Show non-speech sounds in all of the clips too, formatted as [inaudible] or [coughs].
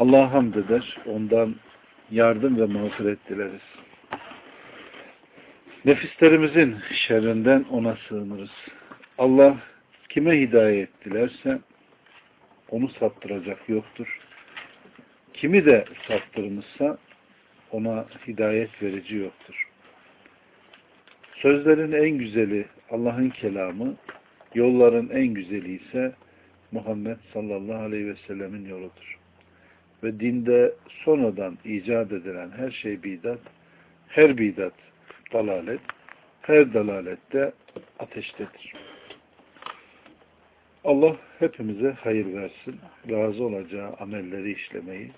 Allah'a hamd eder, ondan yardım ve mağfiret dileriz. Nefislerimizin şerrinden ona sığınırız. Allah kime hidayet dilerse onu saptıracak yoktur. Kimi de saptırmışsa ona hidayet verici yoktur. Sözlerin en güzeli Allah'ın kelamı, yolların en güzeli ise Muhammed sallallahu aleyhi ve sellemin yoludur. Ve dinde sonradan icat edilen her şey bidat, her bidat dalalet, her dalalette ateştedir. Allah hepimize hayır versin, razı olacağı amelleri işlemeyi,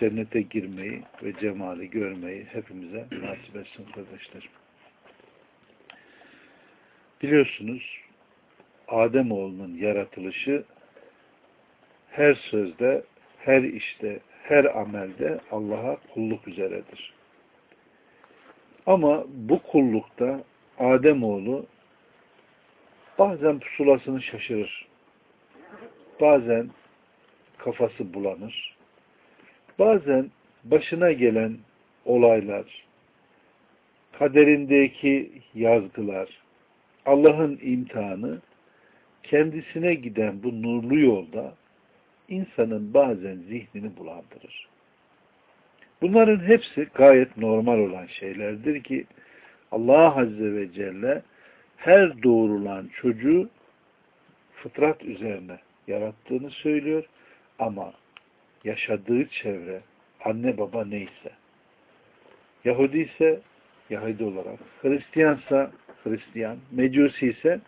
cennete girmeyi ve cemali görmeyi hepimize nasip etsin kardeşlerim. Biliyorsunuz Ademoğlunun yaratılışı her sözde, her işte, her amelde Allah'a kulluk üzeredir. Ama bu kullukta Ademoğlu bazen pusulasını şaşırır. Bazen kafası bulanır. Bazen başına gelen olaylar, kaderindeki yazgılar, Allah'ın imtihanı kendisine giden bu nurlu yolda insanın bazen zihnini bulandırır. Bunların hepsi gayet normal olan şeylerdir ki Allah Azze ve Celle her doğrulan çocuğu fıtrat üzerine yarattığını söylüyor ama yaşadığı çevre anne baba neyse Yahudi ise Yahudi olarak Hristiyansa Hristiyan Mecusi ise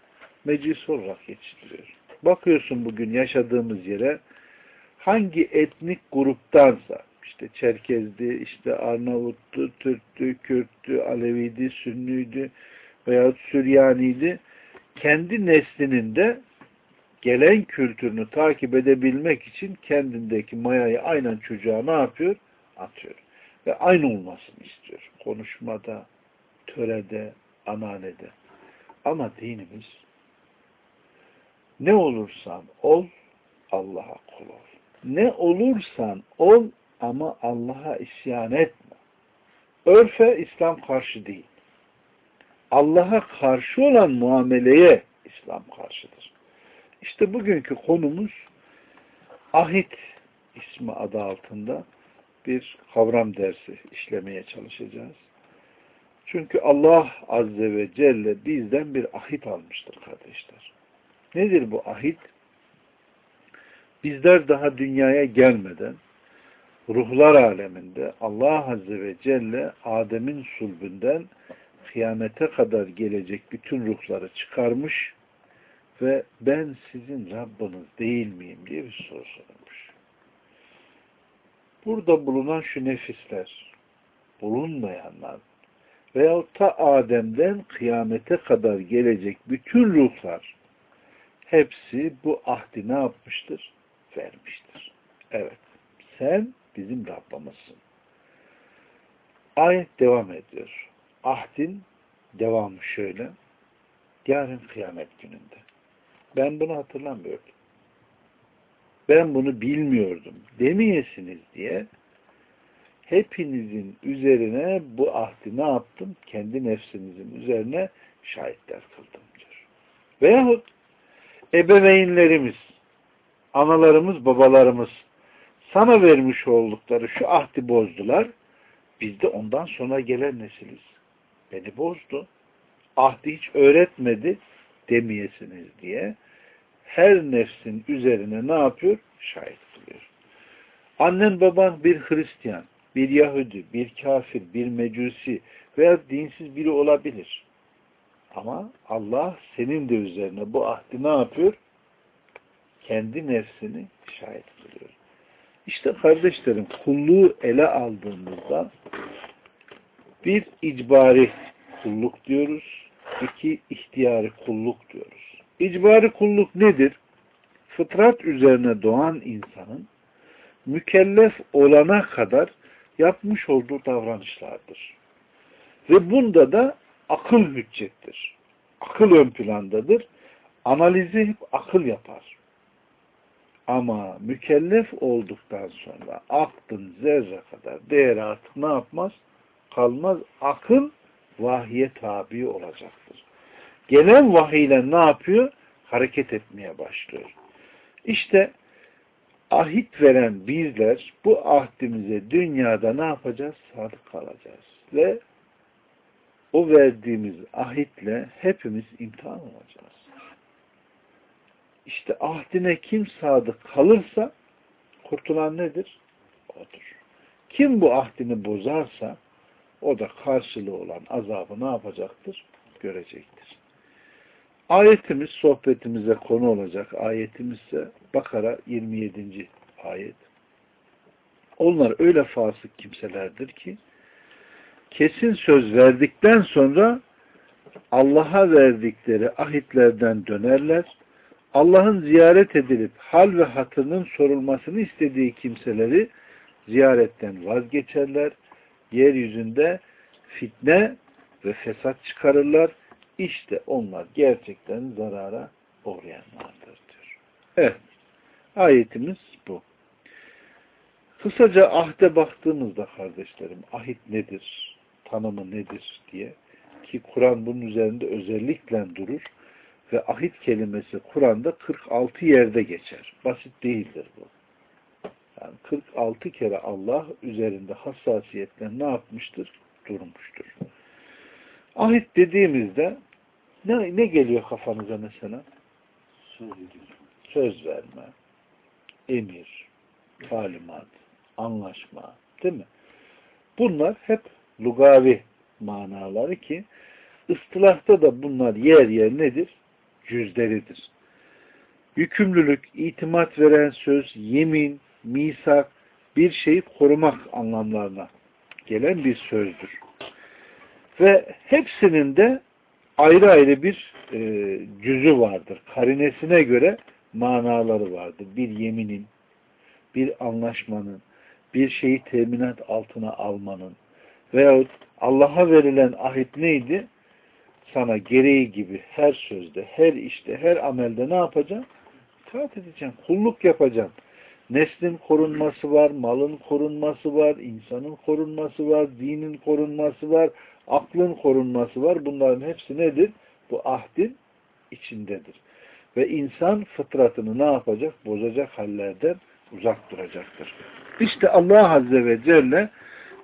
Mecusi olarak yetiştiriyor. Bakıyorsun bugün yaşadığımız yere hangi etnik gruptansa işte Çerkezdi, işte Arnavuttu, Türktü, Kürttü, Aleviydi, Sünnüydü veya Süryaniydi. Kendi neslinin de gelen kültürünü takip edebilmek için kendindeki mayayı aynen çocuğa ne yapıyor? Atıyor. Ve aynı olmasını istiyor. Konuşmada, törede, ananede. Ama dinimiz ne olursan ol, Allah'a kul ol. Ne olursan ol ama Allah'a isyan etme. Örfe İslam karşı değil. Allah'a karşı olan muameleye İslam karşıdır. İşte bugünkü konumuz ahit ismi adı altında bir kavram dersi işlemeye çalışacağız. Çünkü Allah Azze ve Celle bizden bir ahit almıştır kardeşler. Nedir bu ahit? Bizler daha dünyaya gelmeden ruhlar aleminde Allah Azze ve Celle Adem'in sulbünden kıyamete kadar gelecek bütün ruhları çıkarmış ve ben sizin Rabbiniz değil miyim diye bir soru sormuş. Burada bulunan şu nefisler, bulunmayanlar veyahut ta Adem'den kıyamete kadar gelecek bütün ruhlar hepsi bu ahdi ne yapmıştır? Vermiştir. Evet. Sen bizim Rabbimizsin. Ayet devam ediyor. Ahdin devamı şöyle. Yarın kıyamet gününde. Ben bunu hatırlamıyordum. Ben bunu bilmiyordum demeyesiniz diye hepinizin üzerine bu ahdi ne yaptım? Kendi nefsinizin üzerine şahitler kıldım diyor. Veyahut ebeveynlerimiz, analarımız, babalarımız sana vermiş oldukları şu ahdi bozdular. Biz de ondan sonra gelen nesiliz. Beni bozdu. Ahdi hiç öğretmedi demeyesiniz diye her nefsin üzerine ne yapıyor? Şahit kılıyor. Annen baban bir Hristiyan, bir Yahudi, bir kafir, bir mecusi veya dinsiz biri olabilir. Ama Allah senin de üzerine bu ahdi ne yapıyor? Kendi nefsini şahit kılıyor. İşte kardeşlerim kulluğu ele aldığımızda bir icbari kulluk diyoruz. iki ihtiyari kulluk diyoruz. İcbari kulluk nedir? Fıtrat üzerine doğan insanın mükellef olana kadar yapmış olduğu davranışlardır. Ve bunda da akıl hüccettir. Akıl ön plandadır. Analizi hep akıl yapar. Ama mükellef olduktan sonra aklın zerre kadar değeri artık ne yapmaz? Kalmaz. Akıl vahye tabi olacaktır. Gelen vahiyle ne yapıyor? Hareket etmeye başlıyor. İşte ahit veren bizler bu ahdimize dünyada ne yapacağız? Sadık kalacağız. Ve o verdiğimiz ahitle hepimiz imtihan olacağız. İşte ahdine kim sadık kalırsa kurtulan nedir? Odur. Kim bu ahdini bozarsa o da karşılığı olan azabı ne yapacaktır? Görecektir. Ayetimiz sohbetimize konu olacak ayetimiz ise Bakara 27. ayet. Onlar öyle fasık kimselerdir ki kesin söz verdikten sonra Allah'a verdikleri ahitlerden dönerler. Allah'ın ziyaret edilip hal ve hatırının sorulmasını istediği kimseleri ziyaretten vazgeçerler. Yeryüzünde fitne ve fesat çıkarırlar. İşte onlar gerçekten zarara uğrayanlardır diyor. Evet. Ayetimiz bu. Kısaca ahde baktığımızda kardeşlerim ahit nedir? Tanımı nedir diye ki Kur'an bunun üzerinde özellikle durur ve ahit kelimesi Kur'an'da 46 yerde geçer. Basit değildir bu. Yani 46 kere Allah üzerinde hassasiyetle ne yapmıştır? Durmuştur. Ahit dediğimizde ne, ne geliyor kafanıza mesela? Söz, Söz verme, emir, talimat, anlaşma, değil mi? Bunlar hep lugavi manaları ki ıstılahta da bunlar yer yer nedir? Cüzleridir. Yükümlülük, itimat veren söz, yemin, misak, bir şeyi korumak anlamlarına gelen bir sözdür. Ve hepsinin de ayrı ayrı bir e, cüzü vardır. Karinesine göre manaları vardır. Bir yeminin, bir anlaşmanın, bir şeyi teminat altına almanın veyahut Allah'a verilen ahit neydi? Sana gereği gibi her sözde, her işte, her amelde ne yapacaksın? İtaat edeceksin, kulluk yapacaksın. Neslin korunması var, malın korunması var, insanın korunması var, dinin korunması var, aklın korunması var. Bunların hepsi nedir? Bu ahdin içindedir. Ve insan fıtratını ne yapacak? Bozacak hallerden uzak duracaktır. İşte Allah Azze ve Celle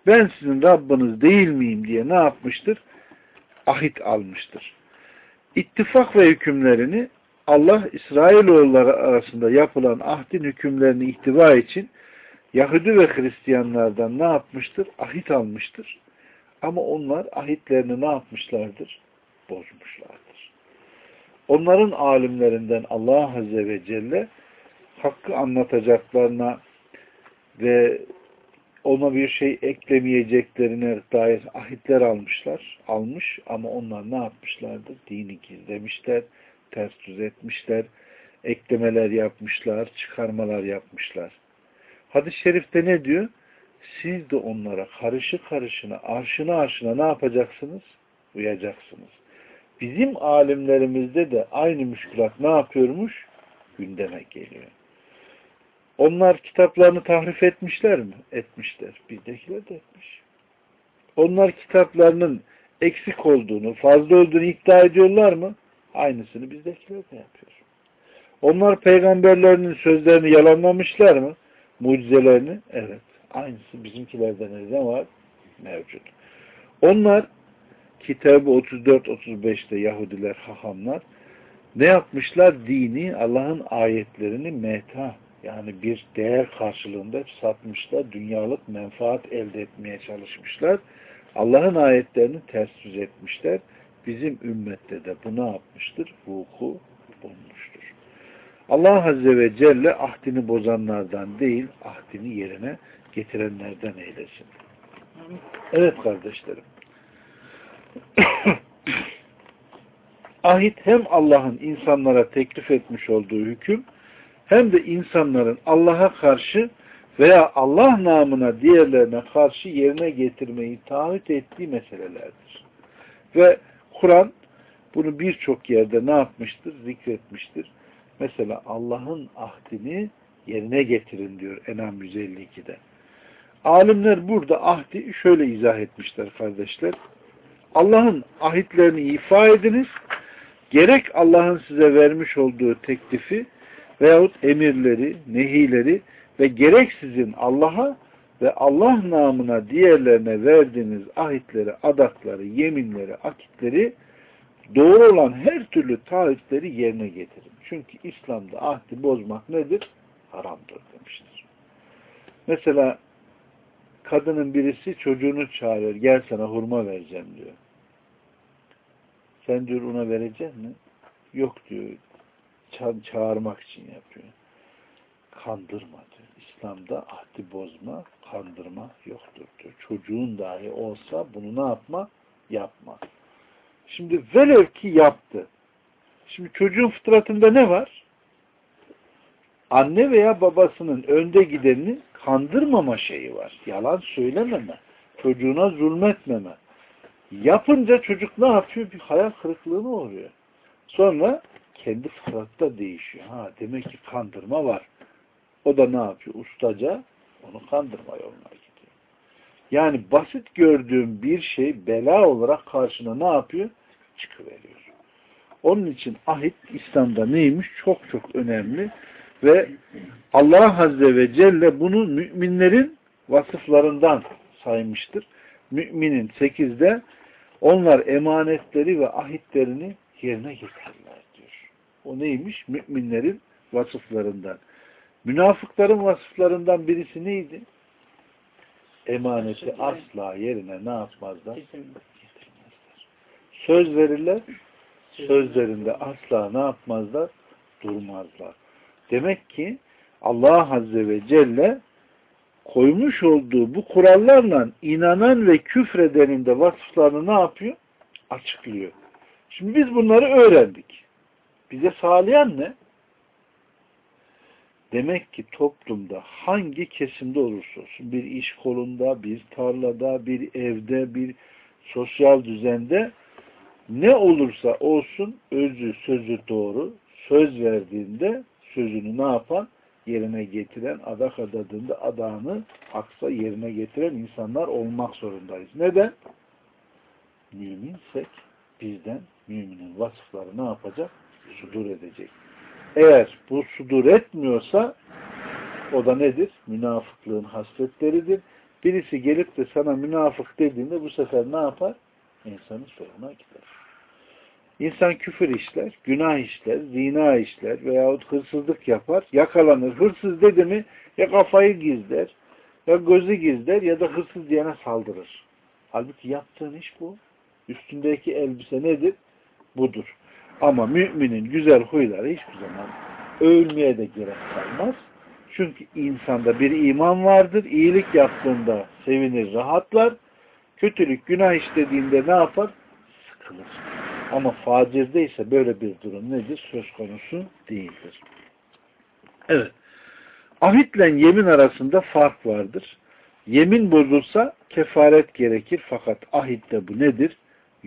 ben sizin Rabbiniz değil miyim diye ne yapmıştır? Ahit almıştır. İttifak ve hükümlerini Allah İsrailoğulları arasında yapılan ahdin hükümlerini ihtiva için Yahudi ve Hristiyanlardan ne yapmıştır? Ahit almıştır. Ama onlar ahitlerini ne yapmışlardır? Bozmuşlardır. Onların alimlerinden Allah Azze ve Celle hakkı anlatacaklarına ve ona bir şey eklemeyeceklerine dair ahitler almışlar, almış ama onlar ne yapmışlardır? Dini gizlemişler, ters düz etmişler, eklemeler yapmışlar, çıkarmalar yapmışlar. Hadis-i şerifte ne diyor? Siz de onlara karışı karışına, arşına arşına ne yapacaksınız? Uyacaksınız. Bizim alimlerimizde de aynı müşkülat ne yapıyormuş? Gündeme geliyor. Onlar kitaplarını tahrif etmişler mi? Etmişler. Bizdekiler de etmiş. Onlar kitaplarının eksik olduğunu, fazla olduğunu iddia ediyorlar mı? Aynısını bizdekiler de yapıyor. Onlar peygamberlerinin sözlerini yalanlamışlar mı? Mucizelerini? Evet. Aynısı bizimkilerde ne var? Mevcut. Onlar kitabı 34-35'te Yahudiler, hahamlar ne yapmışlar? Dini, Allah'ın ayetlerini meta yani bir değer karşılığında satmışlar. Dünyalık menfaat elde etmeye çalışmışlar. Allah'ın ayetlerini ters düz etmişler. Bizim ümmette de bu ne yapmıştır? Vuku bulmuştur. Allah Azze ve Celle ahdini bozanlardan değil, ahdini yerine getirenlerden eylesin. Evet kardeşlerim. [coughs] Ahit hem Allah'ın insanlara teklif etmiş olduğu hüküm hem de insanların Allah'a karşı veya Allah namına diğerlerine karşı yerine getirmeyi taahhüt ettiği meselelerdir. Ve Kur'an bunu birçok yerde ne yapmıştır? Zikretmiştir. Mesela Allah'ın ahdini yerine getirin diyor Enam 152'de. Alimler burada ahdi şöyle izah etmişler kardeşler. Allah'ın ahitlerini ifa ediniz. Gerek Allah'ın size vermiş olduğu teklifi veyahut emirleri, nehileri ve gerek sizin Allah'a ve Allah namına diğerlerine verdiğiniz ahitleri, adakları, yeminleri, akitleri doğru olan her türlü taahhütleri yerine getirin. Çünkü İslam'da ahdi bozmak nedir? Haramdır demiştir. Mesela kadının birisi çocuğunu çağırıyor. Gel sana hurma vereceğim diyor. Sen diyor ona verecek mi? Yok diyor. Ça çağırmak için yapıyor. Kandırma diyor. İslam'da ahdi bozma, kandırma yoktur diyor. Çocuğun dahi olsa bunu ne yapma? Yapma. Şimdi velev ki yaptı. Şimdi çocuğun fıtratında ne var? Anne veya babasının önde gidenini kandırmama şeyi var. Yalan söylememe. Çocuğuna zulmetmeme. Yapınca çocuk ne yapıyor? Bir hayal kırıklığına uğruyor. Sonra kendi fıtratta değişiyor. Ha demek ki kandırma var. O da ne yapıyor? Ustaca onu kandırma yoluna gidiyor. Yani basit gördüğüm bir şey bela olarak karşına ne yapıyor? Çıkıveriyor. Onun için ahit İslam'da neymiş? Çok çok önemli. Ve Allah Azze ve Celle bunu müminlerin vasıflarından saymıştır. Müminin sekizde onlar emanetleri ve ahitlerini yerine getirirler. O neymiş? Müminlerin vasıflarından. Münafıkların vasıflarından birisi neydi? Emaneti asla yerine ne yapmazlar? Söz verirler, sözlerinde asla ne yapmazlar? Durmazlar. Demek ki Allah Azze ve Celle koymuş olduğu bu kurallarla inanan ve küfredenin de vasıflarını ne yapıyor? Açıklıyor. Şimdi biz bunları öğrendik. Bize sağlayan ne? Demek ki toplumda hangi kesimde olursa olsun, bir iş kolunda, bir tarlada, bir evde, bir sosyal düzende ne olursa olsun özü, sözü doğru, söz verdiğinde sözünü ne yapan? Yerine getiren, adak adadığında adağını aksa yerine getiren insanlar olmak zorundayız. Neden? Müminsek bizden müminin vasıfları ne yapacak? Sudur edecek. Eğer bu sudur etmiyorsa o da nedir? Münafıklığın hasletleridir. Birisi gelip de sana münafık dediğinde bu sefer ne yapar? İnsanın soruna gider. İnsan küfür işler, günah işler, zina işler veyahut hırsızlık yapar, yakalanır. Hırsız dedi mi ya kafayı gizler, ya gözü gizler ya da hırsız diyene saldırır. Halbuki yaptığın iş bu. Üstündeki elbise nedir? Budur. Ama müminin güzel huyları hiçbir zaman övülmeye de gerek kalmaz. Çünkü insanda bir iman vardır. İyilik yaptığında sevinir, rahatlar. Kötülük, günah işlediğinde ne yapar? Sıkılır. Ama facirde ise böyle bir durum nedir? Söz konusu değildir. Evet. Ahitle yemin arasında fark vardır. Yemin bozulsa kefaret gerekir fakat ahitte bu nedir?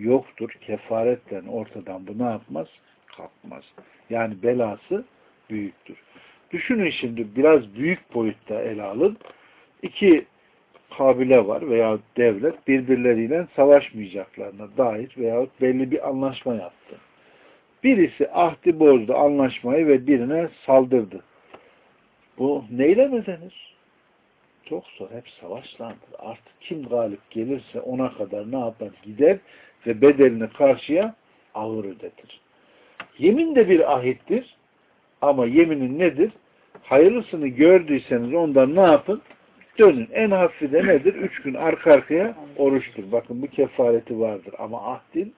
Yoktur. Kefaretten ortadan bu ne yapmaz? Kalkmaz. Yani belası büyüktür. Düşünün şimdi biraz büyük boyutta ele alın. İki kabile var veya devlet birbirleriyle savaşmayacaklarına dair veya belli bir anlaşma yaptı. Birisi ahdi bozdu anlaşmayı ve birine saldırdı. Bu neyle mi denir? Çok zor. Hep savaşlandır. Artık kim galip gelirse ona kadar ne yapar? Gider ve bedelini karşıya ağır ödetir. Yemin de bir ahittir. Ama yeminin nedir? Hayırlısını gördüyseniz ondan ne yapın? dönün. En hafifi de nedir? Üç gün arka arkaya oruçtur. Bakın bu kefareti vardır. Ama ahdin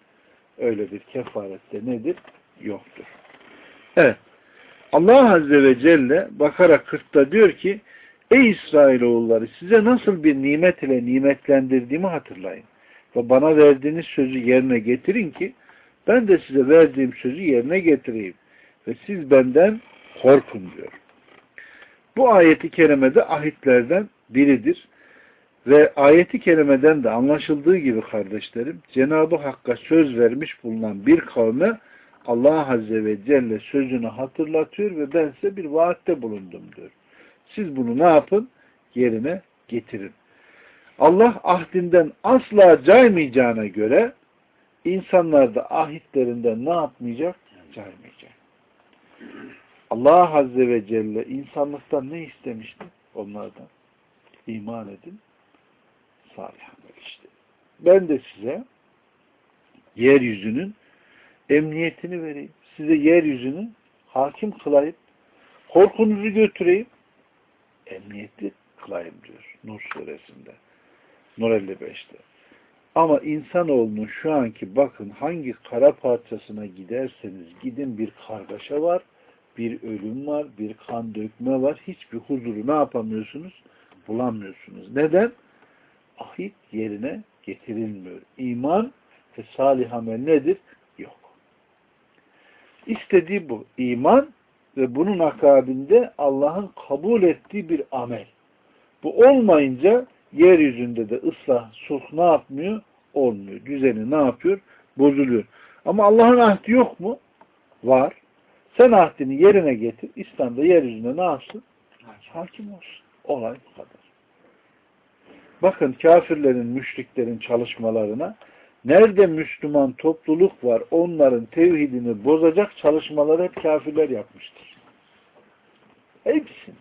öyle bir kefarette nedir? Yoktur. Evet. Allah Azze ve Celle Bakara 40'ta diyor ki Ey İsrailoğulları size nasıl bir nimet ile nimetlendirdiğimi hatırlayın. Ve bana verdiğiniz sözü yerine getirin ki ben de size verdiğim sözü yerine getireyim. Ve siz benden korkun diyor. Bu ayeti kerimede ahitlerden biridir. Ve ayeti kerimeden de anlaşıldığı gibi kardeşlerim, Cenab-ı Hakk'a söz vermiş bulunan bir kavme Allah Azze ve Celle sözünü hatırlatıyor ve ben size bir vaatte bulundum diyor. Siz bunu ne yapın? Yerine getirin. Allah ahdinden asla caymayacağına göre insanlar da ahitlerinden ne yapmayacak? Caymayacak. Allah Azze ve Celle insanlıktan ne istemişti? Onlardan. İman edin. Salih amel işte. Ben de size yeryüzünün emniyetini vereyim. Size yeryüzünü hakim kılayım. Korkunuzu götüreyim. Emniyetli kılayım diyor Nur suresinde. Nur 55'te. Ama insanoğlunun şu anki bakın hangi kara parçasına giderseniz gidin bir kargaşa var, bir ölüm var, bir kan dökme var. Hiçbir huzuru ne yapamıyorsunuz? Bulamıyorsunuz. Neden? Ahit yerine getirilmiyor. İman ve salih amel nedir? Yok. İstediği bu. İman ve bunun akabinde Allah'ın kabul ettiği bir amel. Bu olmayınca yeryüzünde de ıslah, sulh ne yapmıyor? Olmuyor. Düzeni ne yapıyor? Bozuluyor. Ama Allah'ın ahdi yok mu? Var. Sen ahdini yerine getir. İslam'da yeryüzünde ne yapsın? Hakim olsun. Olay bu kadar. Bakın kafirlerin, müşriklerin çalışmalarına nerede Müslüman topluluk var onların tevhidini bozacak çalışmaları hep kafirler yapmıştır. Hepsi.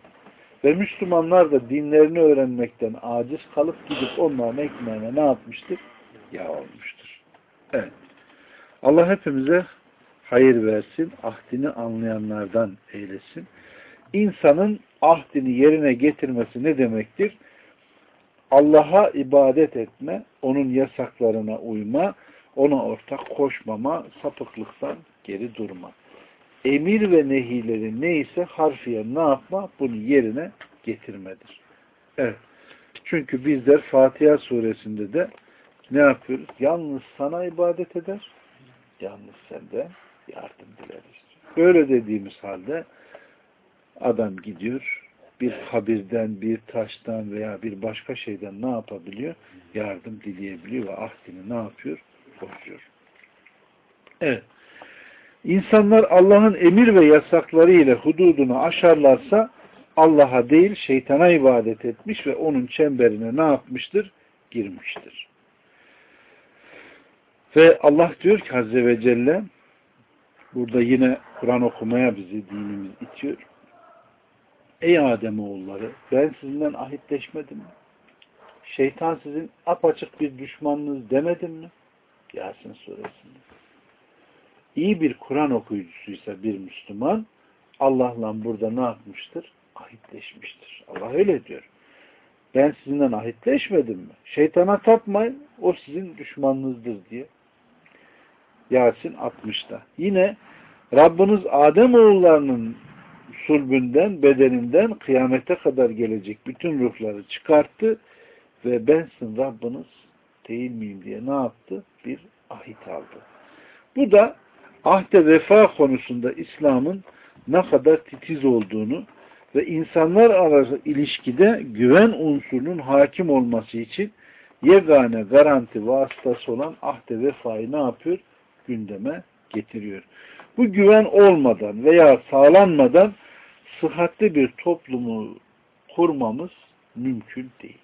Ve Müslümanlar da dinlerini öğrenmekten aciz kalıp gidip onların ekmeğine ne yapmıştır? Ya olmuştur. Evet. Allah hepimize hayır versin, ahdini anlayanlardan eylesin. İnsanın ahdini yerine getirmesi ne demektir? Allah'a ibadet etme, onun yasaklarına uyma, ona ortak koşmama, sapıklıktan geri durma. Emir ve nehileri neyse harfiyen ne yapma? Bunu yerine getirmedir. Evet. Çünkü bizler Fatiha suresinde de ne yapıyoruz? Yalnız sana ibadet eder, yalnız sende yardım dileriz. Böyle dediğimiz halde adam gidiyor, bir kabirden, bir taştan veya bir başka şeyden ne yapabiliyor? Yardım dileyebiliyor ve ahdini ne yapıyor? Bozuyor. Evet. İnsanlar Allah'ın emir ve yasakları ile hududunu aşarlarsa Allah'a değil şeytana ibadet etmiş ve onun çemberine ne yapmıştır? Girmiştir. Ve Allah diyor ki Azze ve Celle burada yine Kur'an okumaya bizi dinimiz itiyor. Ey Adem oğulları ben sizinle ahitleşmedim mi? Şeytan sizin apaçık bir düşmanınız demedim mi? Yasin suresinde. İyi bir Kur'an okuyucusuysa bir Müslüman Allah'la burada ne yapmıştır? Ahitleşmiştir. Allah öyle diyor. Ben sizinle ahitleşmedim mi? Şeytana tapmayın. O sizin düşmanınızdır diye. Yasin 60'da. Yine Rabbiniz Adem oğullarının sulbünden, bedeninden kıyamete kadar gelecek bütün ruhları çıkarttı ve bensin Rabbiniz değil miyim diye ne yaptı? Bir ahit aldı. Bu da ahde vefa konusunda İslam'ın ne kadar titiz olduğunu ve insanlar arası ilişkide güven unsurunun hakim olması için yegane garanti vasıtası olan ahde vefayı ne yapıyor? Gündeme getiriyor. Bu güven olmadan veya sağlanmadan sıhhatli bir toplumu kurmamız mümkün değil.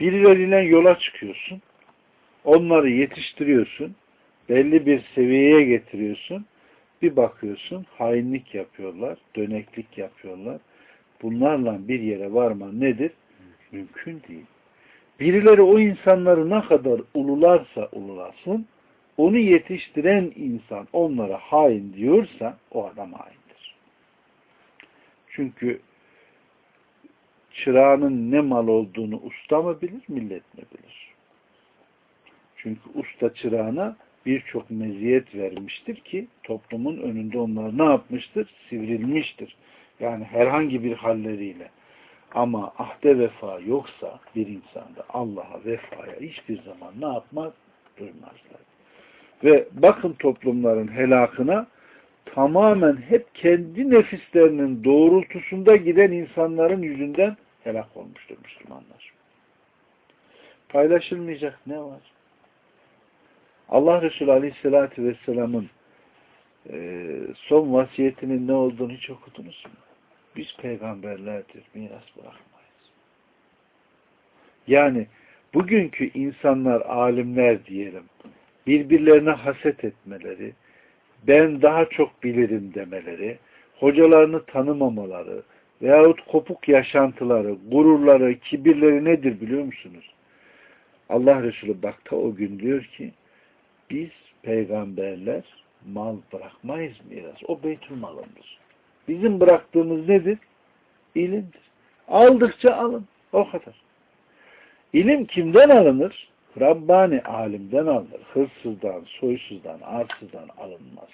Birileriyle yola çıkıyorsun, onları yetiştiriyorsun, belli bir seviyeye getiriyorsun, bir bakıyorsun hainlik yapıyorlar, döneklik yapıyorlar. Bunlarla bir yere varma nedir? Mümkün değil. Birileri o insanları ne kadar ulularsa ululasın, onu yetiştiren insan onlara hain diyorsa o adam haindir. Çünkü çırağının ne mal olduğunu usta mı bilir, millet mi bilir? Çünkü usta çırağına birçok meziyet vermiştir ki toplumun önünde onlar ne yapmıştır? Sivrilmiştir. Yani herhangi bir halleriyle. Ama ahde vefa yoksa bir insanda Allah'a vefaya hiçbir zaman ne yapmaz? Duymazlar. Ve bakın toplumların helakına tamamen hep kendi nefislerinin doğrultusunda giden insanların yüzünden helak olmuştur Müslümanlar. Paylaşılmayacak ne var? Allah Resulü Aleyhisselatü Vesselam'ın e, son vasiyetinin ne olduğunu hiç okudunuz mu? Biz peygamberlerdir, miras bırakmayız. Yani bugünkü insanlar, alimler diyelim, birbirlerine haset etmeleri, ben daha çok bilirim demeleri, hocalarını tanımamaları veyahut kopuk yaşantıları, gururları, kibirleri nedir biliyor musunuz? Allah Resulü bakta o gün diyor ki biz peygamberler mal bırakmayız miras. O beytül malındır. Bizim bıraktığımız nedir? İlimdir. Aldıkça alın. O kadar. İlim kimden alınır? Rabbani alimden alınır. Hırsızdan, soysuzdan, arsızdan alınmaz.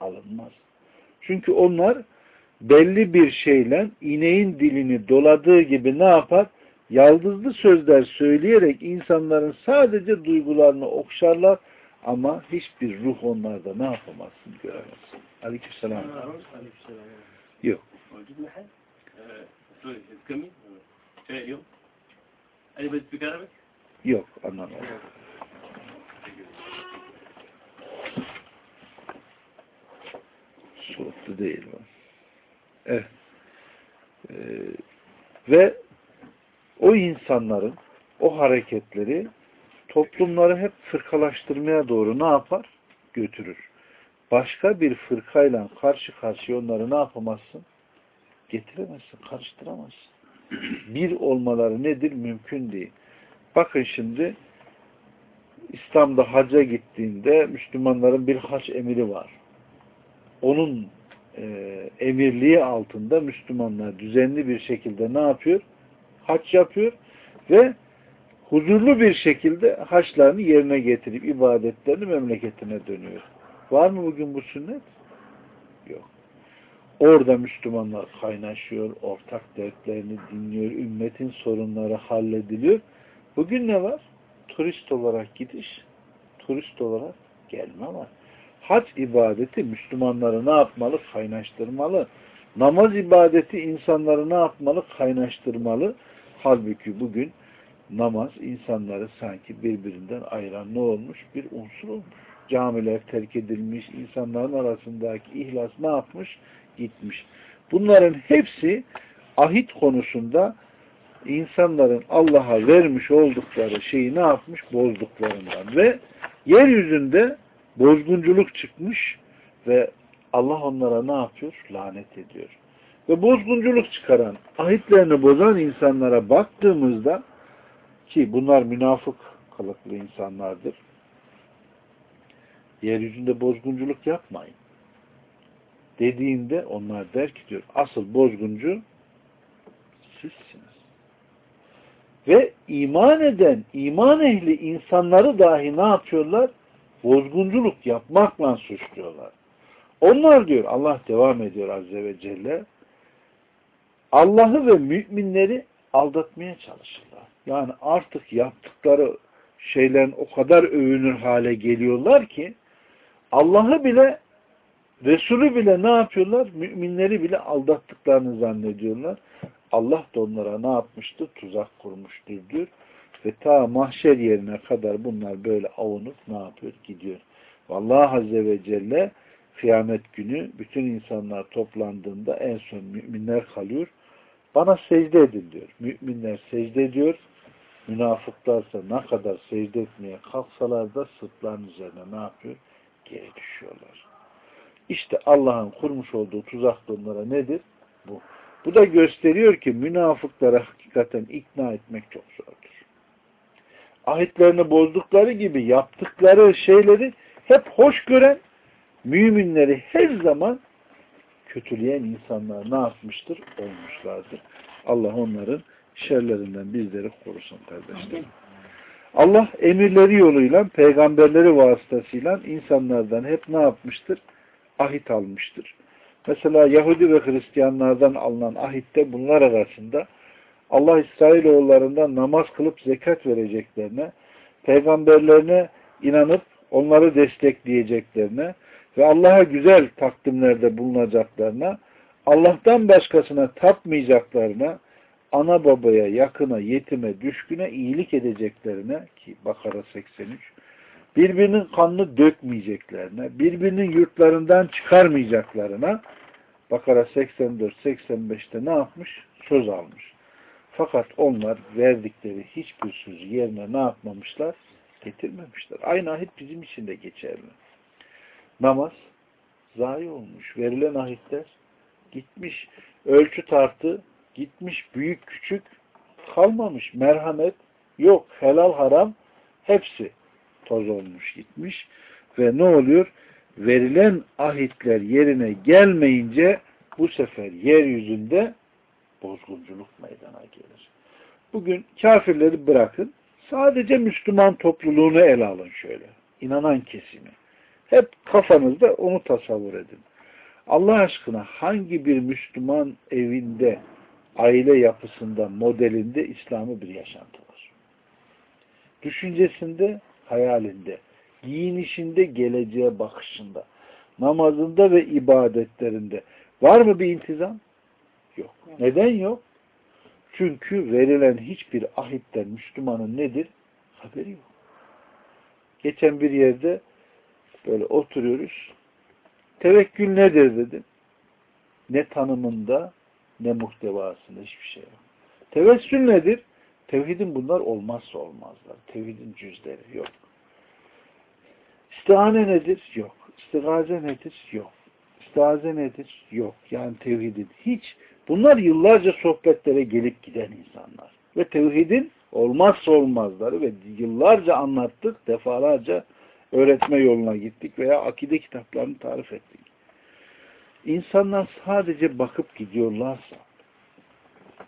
Alınmaz. Çünkü onlar belli bir şeyle ineğin dilini doladığı gibi ne yapar? Yaldızlı sözler söyleyerek insanların sadece duygularını okşarlar ama hiçbir ruh onlarda ne yapamazsın göremezsin. Aleykümselam. Yok. Yok anlamadım. Soğuttu değil mi? Evet. Ee, ve o insanların o hareketleri toplumları hep fırkalaştırmaya doğru ne yapar? Götürür. Başka bir fırkayla karşı karşıya onları ne yapamazsın? Getiremezsin, karıştıramazsın. Bir olmaları nedir? Mümkün değil. Bakın şimdi İslam'da hacca gittiğinde Müslümanların bir hac emiri var. Onun e, emirliği altında Müslümanlar düzenli bir şekilde ne yapıyor? Hac yapıyor ve huzurlu bir şekilde haçlarını yerine getirip ibadetlerini memleketine dönüyor. Var mı bugün bu sünnet? Yok. Orada Müslümanlar kaynaşıyor, ortak dertlerini dinliyor, ümmetin sorunları hallediliyor. Bugün ne var? Turist olarak gidiş, turist olarak gelme var. Hac ibadeti Müslümanları ne yapmalı? Kaynaştırmalı. Namaz ibadeti insanları ne yapmalı? Kaynaştırmalı. Halbuki bugün namaz insanları sanki birbirinden ayıran ne olmuş? Bir unsur olmuş. Camiler terk edilmiş, insanların arasındaki ihlas ne yapmış? Gitmiş. Bunların hepsi ahit konusunda insanların Allah'a vermiş oldukları şeyi ne yapmış? Bozduklarından. Ve yeryüzünde bozgunculuk çıkmış ve Allah onlara ne yapıyor? Lanet ediyor. Ve bozgunculuk çıkaran, ahitlerini bozan insanlara baktığımızda ki bunlar münafık kılıklı insanlardır. Yeryüzünde bozgunculuk yapmayın. Dediğinde onlar der ki diyor, asıl bozguncu sizsiniz. Ve iman eden, iman ehli insanları dahi ne yapıyorlar? Bozgunculuk yapmakla suçluyorlar. Onlar diyor, Allah devam ediyor Azze ve Celle, Allah'ı ve müminleri aldatmaya çalışırlar. Yani artık yaptıkları şeylerin o kadar övünür hale geliyorlar ki Allah'ı bile Resulü bile ne yapıyorlar? Müminleri bile aldattıklarını zannediyorlar. Allah da onlara ne yapmıştır? Tuzak kurmuştur diyor. Ve ta mahşer yerine kadar bunlar böyle avunup ne yapıyor? Gidiyor. Allah Azze ve Celle kıyamet günü bütün insanlar toplandığında en son müminler kalıyor. Bana secde edin diyor. Müminler secde ediyor. Münafıklarsa ne kadar secde etmeye kalksalar da sırtların üzerine ne yapıyor? Geri düşüyorlar. İşte Allah'ın kurmuş olduğu tuzak onlara nedir? Bu. Bu da gösteriyor ki münafıklara hakikaten ikna etmek çok zordur. Ahitlerini bozdukları gibi yaptıkları şeyleri hep hoş gören müminleri her zaman kötüleyen insanlar ne yapmıştır? Olmuşlardır. Allah onların şerlerinden bizleri korusun kardeşlerim. Allah emirleri yoluyla, peygamberleri vasıtasıyla insanlardan hep ne yapmıştır? Ahit almıştır. Mesela Yahudi ve Hristiyanlardan alınan ahitte bunlar arasında Allah İsrailoğullarından namaz kılıp zekat vereceklerine, peygamberlerine inanıp onları destekleyeceklerine ve Allah'a güzel takdimlerde bulunacaklarına, Allah'tan başkasına tapmayacaklarına, ana babaya, yakına, yetime, düşküne iyilik edeceklerine ki Bakara 83 birbirinin kanını dökmeyeceklerine, birbirinin yurtlarından çıkarmayacaklarına Bakara 84-85'te ne yapmış? Söz almış. Fakat onlar verdikleri hiçbir sözü yerine ne yapmamışlar? Getirmemişler. Aynı ahit bizim için de geçerli. Namaz zayi olmuş. Verilen ahitler gitmiş. Ölçü tartı gitmiş. Büyük küçük kalmamış. Merhamet yok. Helal haram hepsi toz olmuş gitmiş. Ve ne oluyor? Verilen ahitler yerine gelmeyince bu sefer yeryüzünde bozgunculuk meydana gelir. Bugün kafirleri bırakın. Sadece Müslüman topluluğunu ele alın şöyle. İnanan kesimi. Hep kafanızda onu tasavvur edin. Allah aşkına hangi bir Müslüman evinde, aile yapısında, modelinde İslam'ı bir yaşantı var? Düşüncesinde, hayalinde, giyinişinde, geleceğe bakışında, namazında ve ibadetlerinde var mı bir intizam? Yok. Neden yok? Çünkü verilen hiçbir ahitten Müslümanın nedir? Haberi yok. Geçen bir yerde böyle oturuyoruz. Tevekkül nedir dedim. Ne tanımında ne muhtevasında hiçbir şey yok. Tevessül nedir? Tevhidin bunlar olmazsa olmazlar. Tevhidin cüzleri yok. İstihane nedir? Yok. İstigaze nedir? Yok. İstihaze nedir? Yok. Yani tevhidin hiç. Bunlar yıllarca sohbetlere gelip giden insanlar. Ve tevhidin olmazsa olmazları ve yıllarca anlattık, defalarca öğretme yoluna gittik veya akide kitaplarını tarif ettik. İnsanlar sadece bakıp gidiyorlarsa,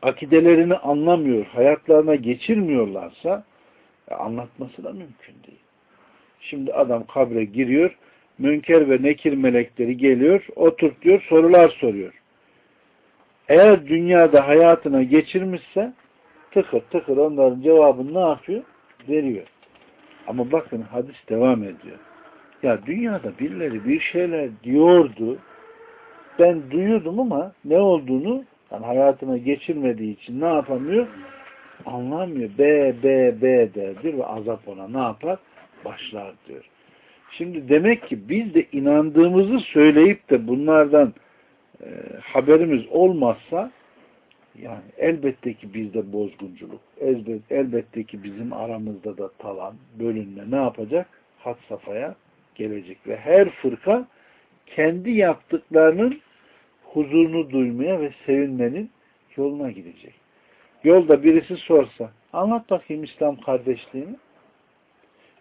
akidelerini anlamıyor, hayatlarına geçirmiyorlarsa e, anlatması da mümkün değil. Şimdi adam kabre giriyor, münker ve nekir melekleri geliyor, oturtuyor, sorular soruyor. Eğer dünyada hayatına geçirmişse tıkır tıkır onların cevabını ne yapıyor? Veriyor. Ama bakın hadis devam ediyor. Ya dünyada birileri bir şeyler diyordu. Ben duyuyordum ama ne olduğunu yani hayatına geçirmediği için ne yapamıyor? Anlamıyor. B, B, B derdir ve azap ona ne yapar? Başlar diyor. Şimdi demek ki biz de inandığımızı söyleyip de bunlardan e, haberimiz olmazsa yani elbette ki bizde bozgunculuk, elbet, elbette ki bizim aramızda da talan, bölünme ne yapacak? Hat safhaya gelecek ve her fırka kendi yaptıklarının huzurunu duymaya ve sevinmenin yoluna gidecek. Yolda birisi sorsa, anlat bakayım İslam kardeşliğini.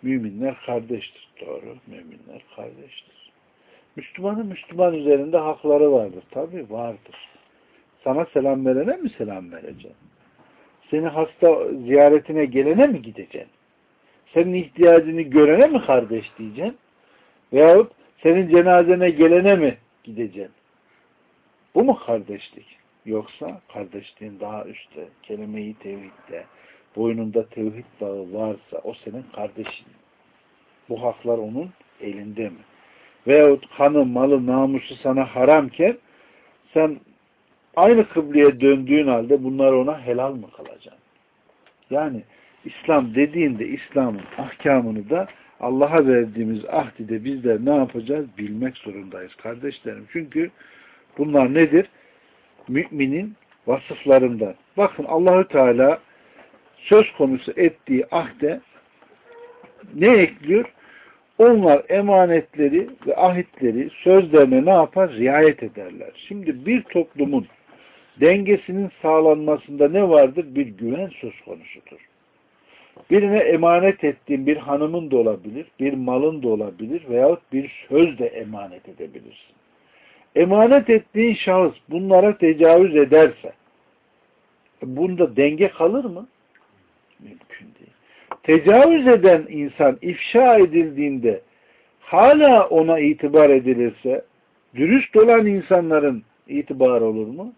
Müminler kardeştir. Doğru, müminler kardeştir. Müslümanın Müslüman üzerinde hakları vardır. Tabi vardır. Sana selam verene mi selam vereceksin? Seni hasta ziyaretine gelene mi gideceksin? Senin ihtiyacını görene mi kardeş diyeceksin? Veyahut senin cenazene gelene mi gideceksin? Bu mu kardeşlik? Yoksa kardeşliğin daha üstte, kelime-i tevhidde, boynunda tevhid bağı varsa o senin kardeşin. Bu haklar onun elinde mi? Veyahut kanı, malı, namusu sana haramken sen aynı kıbleye döndüğün halde bunlar ona helal mı kalacak? Yani İslam dediğinde İslam'ın ahkamını da Allah'a verdiğimiz ahdide bizler ne yapacağız? Bilmek zorundayız kardeşlerim. Çünkü bunlar nedir? Müminin vasıflarından. Bakın Allahü Teala söz konusu ettiği ahde ne ekliyor? Onlar emanetleri ve ahitleri sözlerine ne yapar? Riayet ederler. Şimdi bir toplumun dengesinin sağlanmasında ne vardır? Bir güven söz konusudur. Birine emanet ettiğin bir hanımın da olabilir, bir malın da olabilir veyahut bir söz de emanet edebilirsin. Emanet ettiğin şahıs bunlara tecavüz ederse bunda denge kalır mı? Mümkün değil. Tecavüz eden insan ifşa edildiğinde hala ona itibar edilirse dürüst olan insanların itibar olur mu?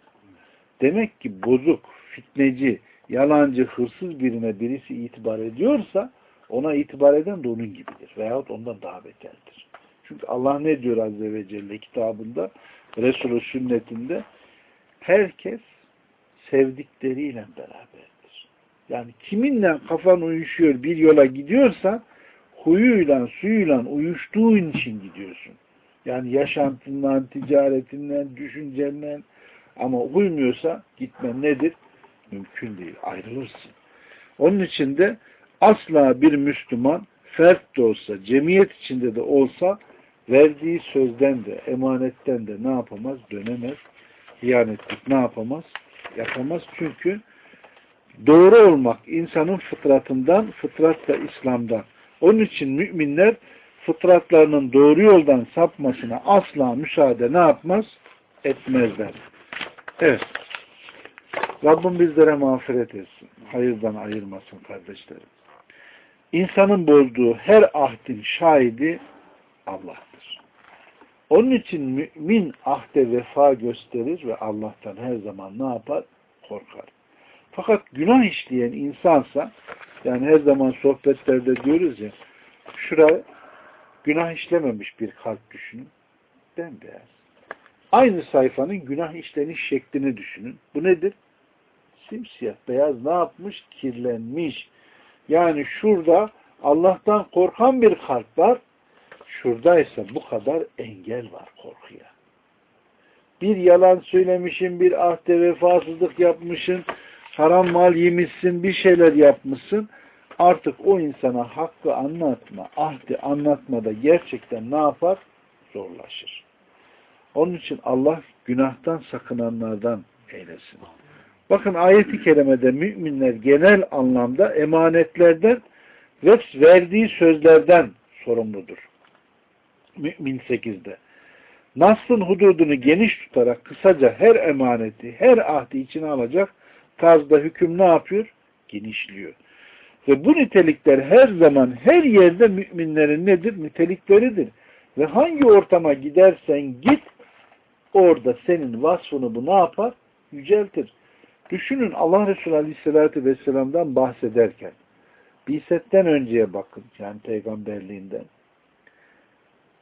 Demek ki bozuk, fitneci, yalancı, hırsız birine birisi itibar ediyorsa ona itibar eden de onun gibidir. Veyahut ondan daha beterdir. Çünkü Allah ne diyor Azze ve Celle kitabında, Resulü sünnetinde herkes sevdikleriyle beraberdir. Yani kiminle kafan uyuşuyor bir yola gidiyorsa huyuyla suyuyla uyuştuğun için gidiyorsun. Yani yaşantından, ticaretinden, düşüncenden ama uymuyorsa gitmen nedir? Mümkün değil. Ayrılırsın. Onun için de asla bir Müslüman fert de olsa, cemiyet içinde de olsa verdiği sözden de, emanetten de ne yapamaz? Dönemez. Hiyanetlik ne yapamaz? Yapamaz. Çünkü doğru olmak insanın fıtratından, fıtrat da İslam'dan. Onun için müminler fıtratlarının doğru yoldan sapmasına asla müsaade ne yapmaz? Etmezler. Evet. Rabbim bizlere mağfiret etsin. Hayırdan ayırmasın kardeşlerim. İnsanın bozduğu her ahdin şahidi Allah'tır. Onun için mümin ahde vefa gösterir ve Allah'tan her zaman ne yapar? Korkar. Fakat günah işleyen insansa yani her zaman sohbetlerde diyoruz ya şuraya günah işlememiş bir kalp düşünün. Bembeyaz. Aynı sayfanın günah işleniş şeklini düşünün. Bu nedir? Simsiyah, beyaz ne yapmış? Kirlenmiş. Yani şurada Allah'tan korkan bir kalp var. Şurada ise bu kadar engel var korkuya. Bir yalan söylemişsin, bir ahde vefasızlık yapmışsın, haram mal yemişsin, bir şeyler yapmışsın. Artık o insana hakkı anlatma, ahdi anlatmada gerçekten ne yapar? Zorlaşır. Onun için Allah günahtan sakınanlardan eylesin. Bakın ayeti kerimede müminler genel anlamda emanetlerden ve verdiği sözlerden sorumludur. Mümin 8'de. Nas'ın hududunu geniş tutarak kısaca her emaneti, her ahdi içine alacak tarzda hüküm ne yapıyor? Genişliyor. Ve bu nitelikler her zaman her yerde müminlerin nedir? Nitelikleridir. Ve hangi ortama gidersen git orada senin vasfını bu ne yapar? Yüceltir. Düşünün Allah Resulü Aleyhisselatü Vesselam'dan bahsederken Bisetten önceye bakın yani peygamberliğinden.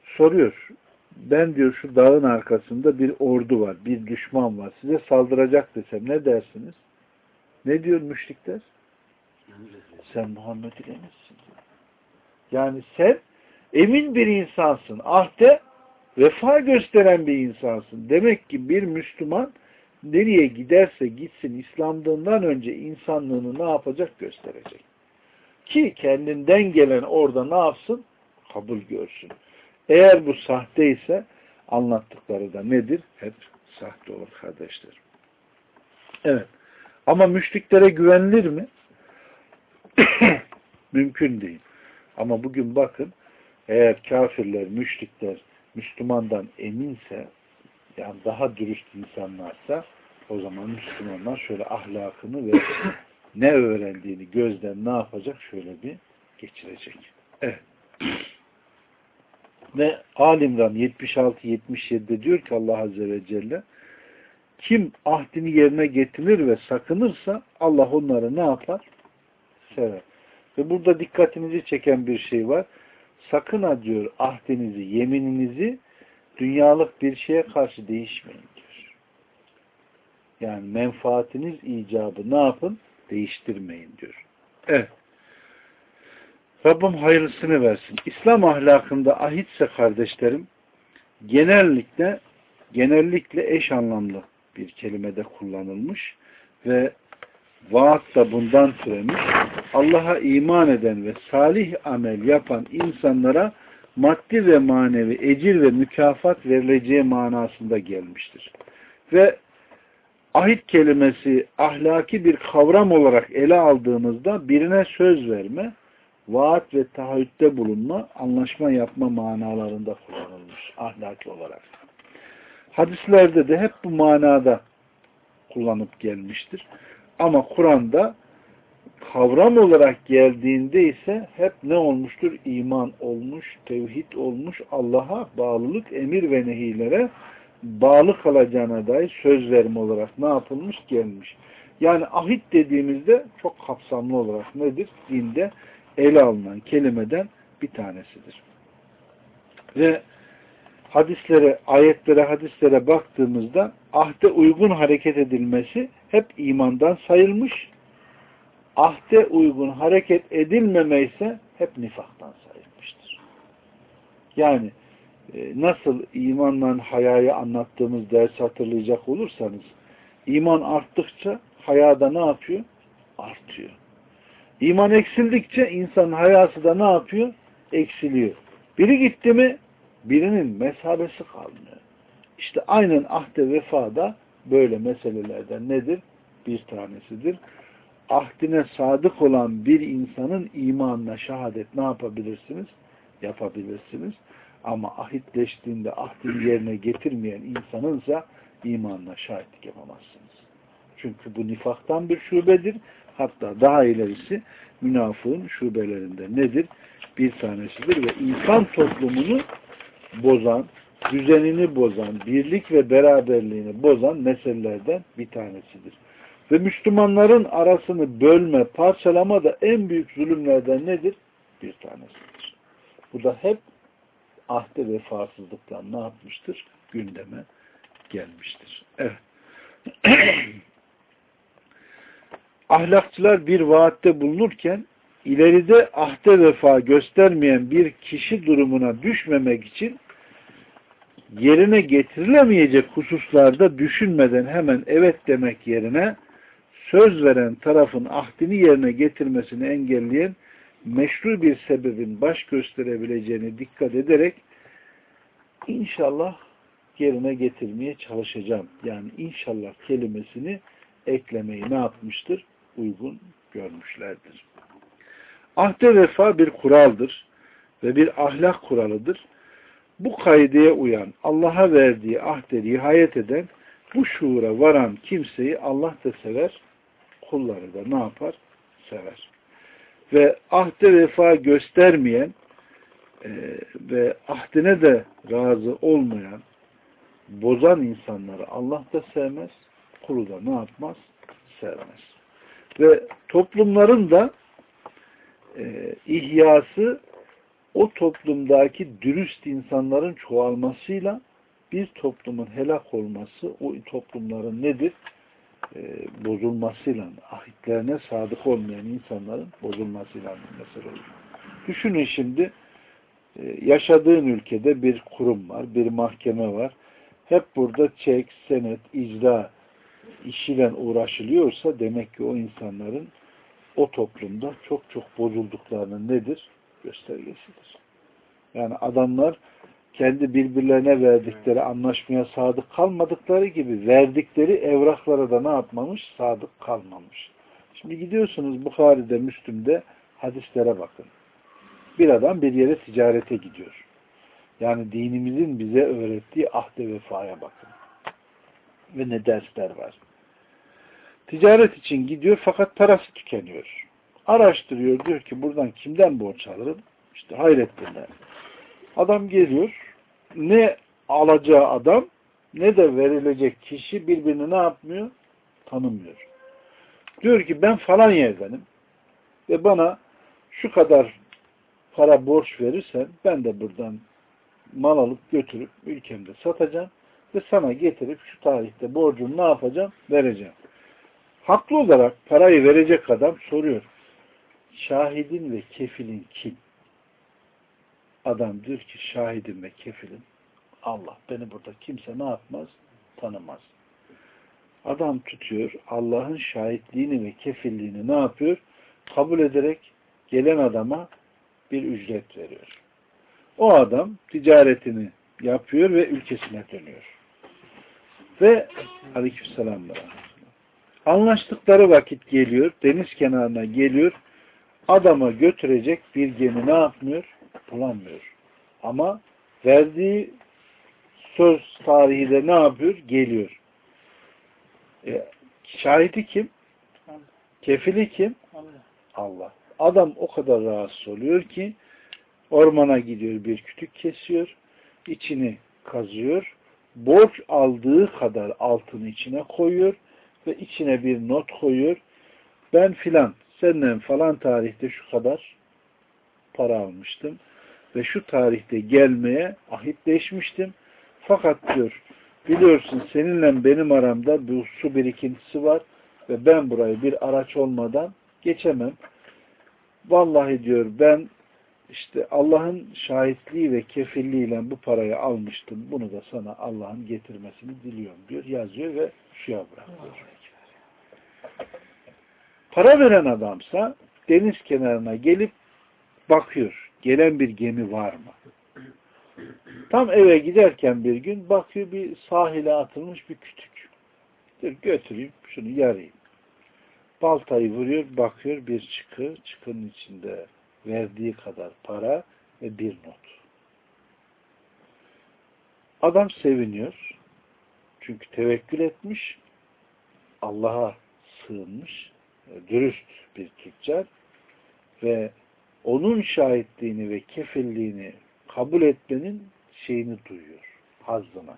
Soruyor. Ben diyor şu dağın arkasında bir ordu var, bir düşman var. Size saldıracak desem ne dersiniz? Ne diyor müşrikler? Sen Muhammed ile Yani sen emin bir insansın. Ahde vefa gösteren bir insansın. Demek ki bir Müslüman nereye giderse gitsin İslam'dan önce insanlığını ne yapacak gösterecek. Ki kendinden gelen orada ne yapsın? Kabul görsün. Eğer bu sahte ise anlattıkları da nedir? Hep sahte olur kardeşler. Evet. Ama müşriklere güvenilir mi? [coughs] Mümkün değil. Ama bugün bakın eğer kafirler, müşrikler Müslümandan eminse yani daha dürüst insanlarsa o zaman Müslümanlar şöyle ahlakını ve [coughs] ne öğrendiğini gözden ne yapacak? Şöyle bir geçirecek. Evet. [coughs] Ve Alimran 76-77'de diyor ki Allah Azze ve Celle kim ahdini yerine getirir ve sakınırsa Allah onları ne yapar? Sever. Ve burada dikkatinizi çeken bir şey var. Sakın ha diyor ahdinizi, yemininizi dünyalık bir şeye karşı değişmeyin diyor. Yani menfaatiniz icabı ne yapın? Değiştirmeyin diyor. Evet. Rabbim hayırlısını versin. İslam ahlakında ahitse kardeşlerim genellikle genellikle eş anlamlı bir kelimede kullanılmış ve vaat da bundan türemiş. Allah'a iman eden ve salih amel yapan insanlara maddi ve manevi ecir ve mükafat verileceği manasında gelmiştir. Ve ahit kelimesi ahlaki bir kavram olarak ele aldığımızda birine söz verme, vaat ve taahhütte bulunma, anlaşma yapma manalarında kullanılmış ahlaki olarak. Hadislerde de hep bu manada kullanıp gelmiştir. Ama Kur'an'da kavram olarak geldiğinde ise hep ne olmuştur? İman olmuş, tevhid olmuş, Allah'a bağlılık, emir ve nehilere bağlı kalacağına dair söz verme olarak ne yapılmış? Gelmiş. Yani ahit dediğimizde çok kapsamlı olarak nedir? Dinde ele alınan kelimeden bir tanesidir. Ve hadislere, ayetlere, hadislere baktığımızda ahde uygun hareket edilmesi hep imandan sayılmış. Ahde uygun hareket edilmeme ise hep nifaktan sayılmıştır. Yani e, nasıl imanla hayayı anlattığımız dersi hatırlayacak olursanız iman arttıkça hayada ne yapıyor? Artıyor. İman eksildikçe insanın hayası da ne yapıyor? Eksiliyor. Biri gitti mi birinin mesabesi kalmıyor. İşte aynen ahde vefada böyle meselelerden nedir? Bir tanesidir. Ahdine sadık olan bir insanın imanına şehadet ne yapabilirsiniz? Yapabilirsiniz. Ama ahitleştiğinde ahdini yerine getirmeyen insanınsa imanına şahitlik yapamazsınız. Çünkü bu nifaktan bir şubedir. Hatta daha ilerisi münafığın şubelerinden nedir? Bir tanesidir ve insan toplumunu bozan, düzenini bozan, birlik ve beraberliğini bozan meselelerden bir tanesidir. Ve Müslümanların arasını bölme, parçalama da en büyük zulümlerden nedir? Bir tanesidir. Bu da hep ahde vefasızlıktan ne yapmıştır? Gündeme gelmiştir. Evet. [clears throat] Ahlakçılar bir vaatte bulunurken ileride ahde vefa göstermeyen bir kişi durumuna düşmemek için yerine getirilemeyecek hususlarda düşünmeden hemen evet demek yerine söz veren tarafın ahdini yerine getirmesini engelleyen meşru bir sebebin baş gösterebileceğini dikkat ederek inşallah yerine getirmeye çalışacağım. Yani inşallah kelimesini eklemeyi ne yapmıştır? Uygun görmüşlerdir. Ahde vefa bir kuraldır ve bir ahlak kuralıdır. Bu kaideye uyan, Allah'a verdiği ahde rihayet eden, bu şuura varan kimseyi Allah da sever, kulları da ne yapar? Sever. Ve ahde vefa göstermeyen e, ve ahdine de razı olmayan, bozan insanları Allah da sevmez, kulu da ne yapmaz? Sevmez. Ve toplumların da e, ihyası o toplumdaki dürüst insanların çoğalmasıyla bir toplumun helak olması o toplumların nedir? E, bozulmasıyla, ahitlerine sadık olmayan insanların bozulmasıyla mesele olur. Düşünün şimdi e, yaşadığın ülkede bir kurum var, bir mahkeme var. Hep burada çek, senet, icra işiyle uğraşılıyorsa demek ki o insanların o toplumda çok çok bozulduklarının nedir? Göstergesidir. Yani adamlar kendi birbirlerine verdikleri anlaşmaya sadık kalmadıkları gibi verdikleri evraklara da ne yapmamış? Sadık kalmamış. Şimdi gidiyorsunuz Bukhari'de, Müslüm'de hadislere bakın. Bir adam bir yere ticarete gidiyor. Yani dinimizin bize öğrettiği ahde vefaya bakın. Ve ne dersler var. Ticaret için gidiyor fakat parası tükeniyor. Araştırıyor diyor ki buradan kimden borç alırım? İşte Hayrettin'den. Adam geliyor. Ne alacağı adam ne de verilecek kişi birbirini ne yapmıyor? Tanımıyor. Diyor ki ben falan yerdenim ve bana şu kadar para borç verirsen ben de buradan mal alıp götürüp ülkemde satacağım ve sana getirip şu tarihte borcunu ne yapacağım? Vereceğim. Haklı olarak parayı verecek adam soruyor. Şahidin ve kefilin kim? Adam diyor ki şahidim ve kefilim Allah. Beni burada kimse ne yapmaz? Tanımaz. Adam tutuyor. Allah'ın şahitliğini ve kefilliğini ne yapıyor? Kabul ederek gelen adama bir ücret veriyor. O adam ticaretini yapıyor ve ülkesine dönüyor. Ve aleykümselam anlaştıkları vakit geliyor, deniz kenarına geliyor, adama götürecek bir gemi ne yapmıyor? Bulamıyor. Ama verdiği söz tarihi de ne yapıyor? Geliyor. E, şahidi kim? Kefili kim? Allah. Adam o kadar rahatsız oluyor ki ormana gidiyor bir kütük kesiyor, içini kazıyor, borç aldığı kadar altını içine koyuyor ve içine bir not koyuyor. Ben filan senden falan tarihte şu kadar para almıştım ve şu tarihte gelmeye ahitleşmiştim. Fakat diyor biliyorsun seninle benim aramda bu su birikintisi var ve ben burayı bir araç olmadan geçemem. Vallahi diyor ben işte Allah'ın şahitliği ve kefilliğiyle bu parayı almıştım. Bunu da sana Allah'ın getirmesini diliyorum diyor. Yazıyor ve suya bırakıyor. Para veren adamsa deniz kenarına gelip bakıyor. Gelen bir gemi var mı? Tam eve giderken bir gün bakıyor bir sahile atılmış bir kütük. Dur götüreyim şunu yarayayım. Baltayı vuruyor bakıyor bir çıkı. Çıkının içinde verdiği kadar para ve bir not. Adam seviniyor. Çünkü tevekkül etmiş. Allah'a sığınmış. Dürüst bir tüccar ve onun şahitliğini ve kefilliğini kabul etmenin şeyini duyuyor. Hazzına.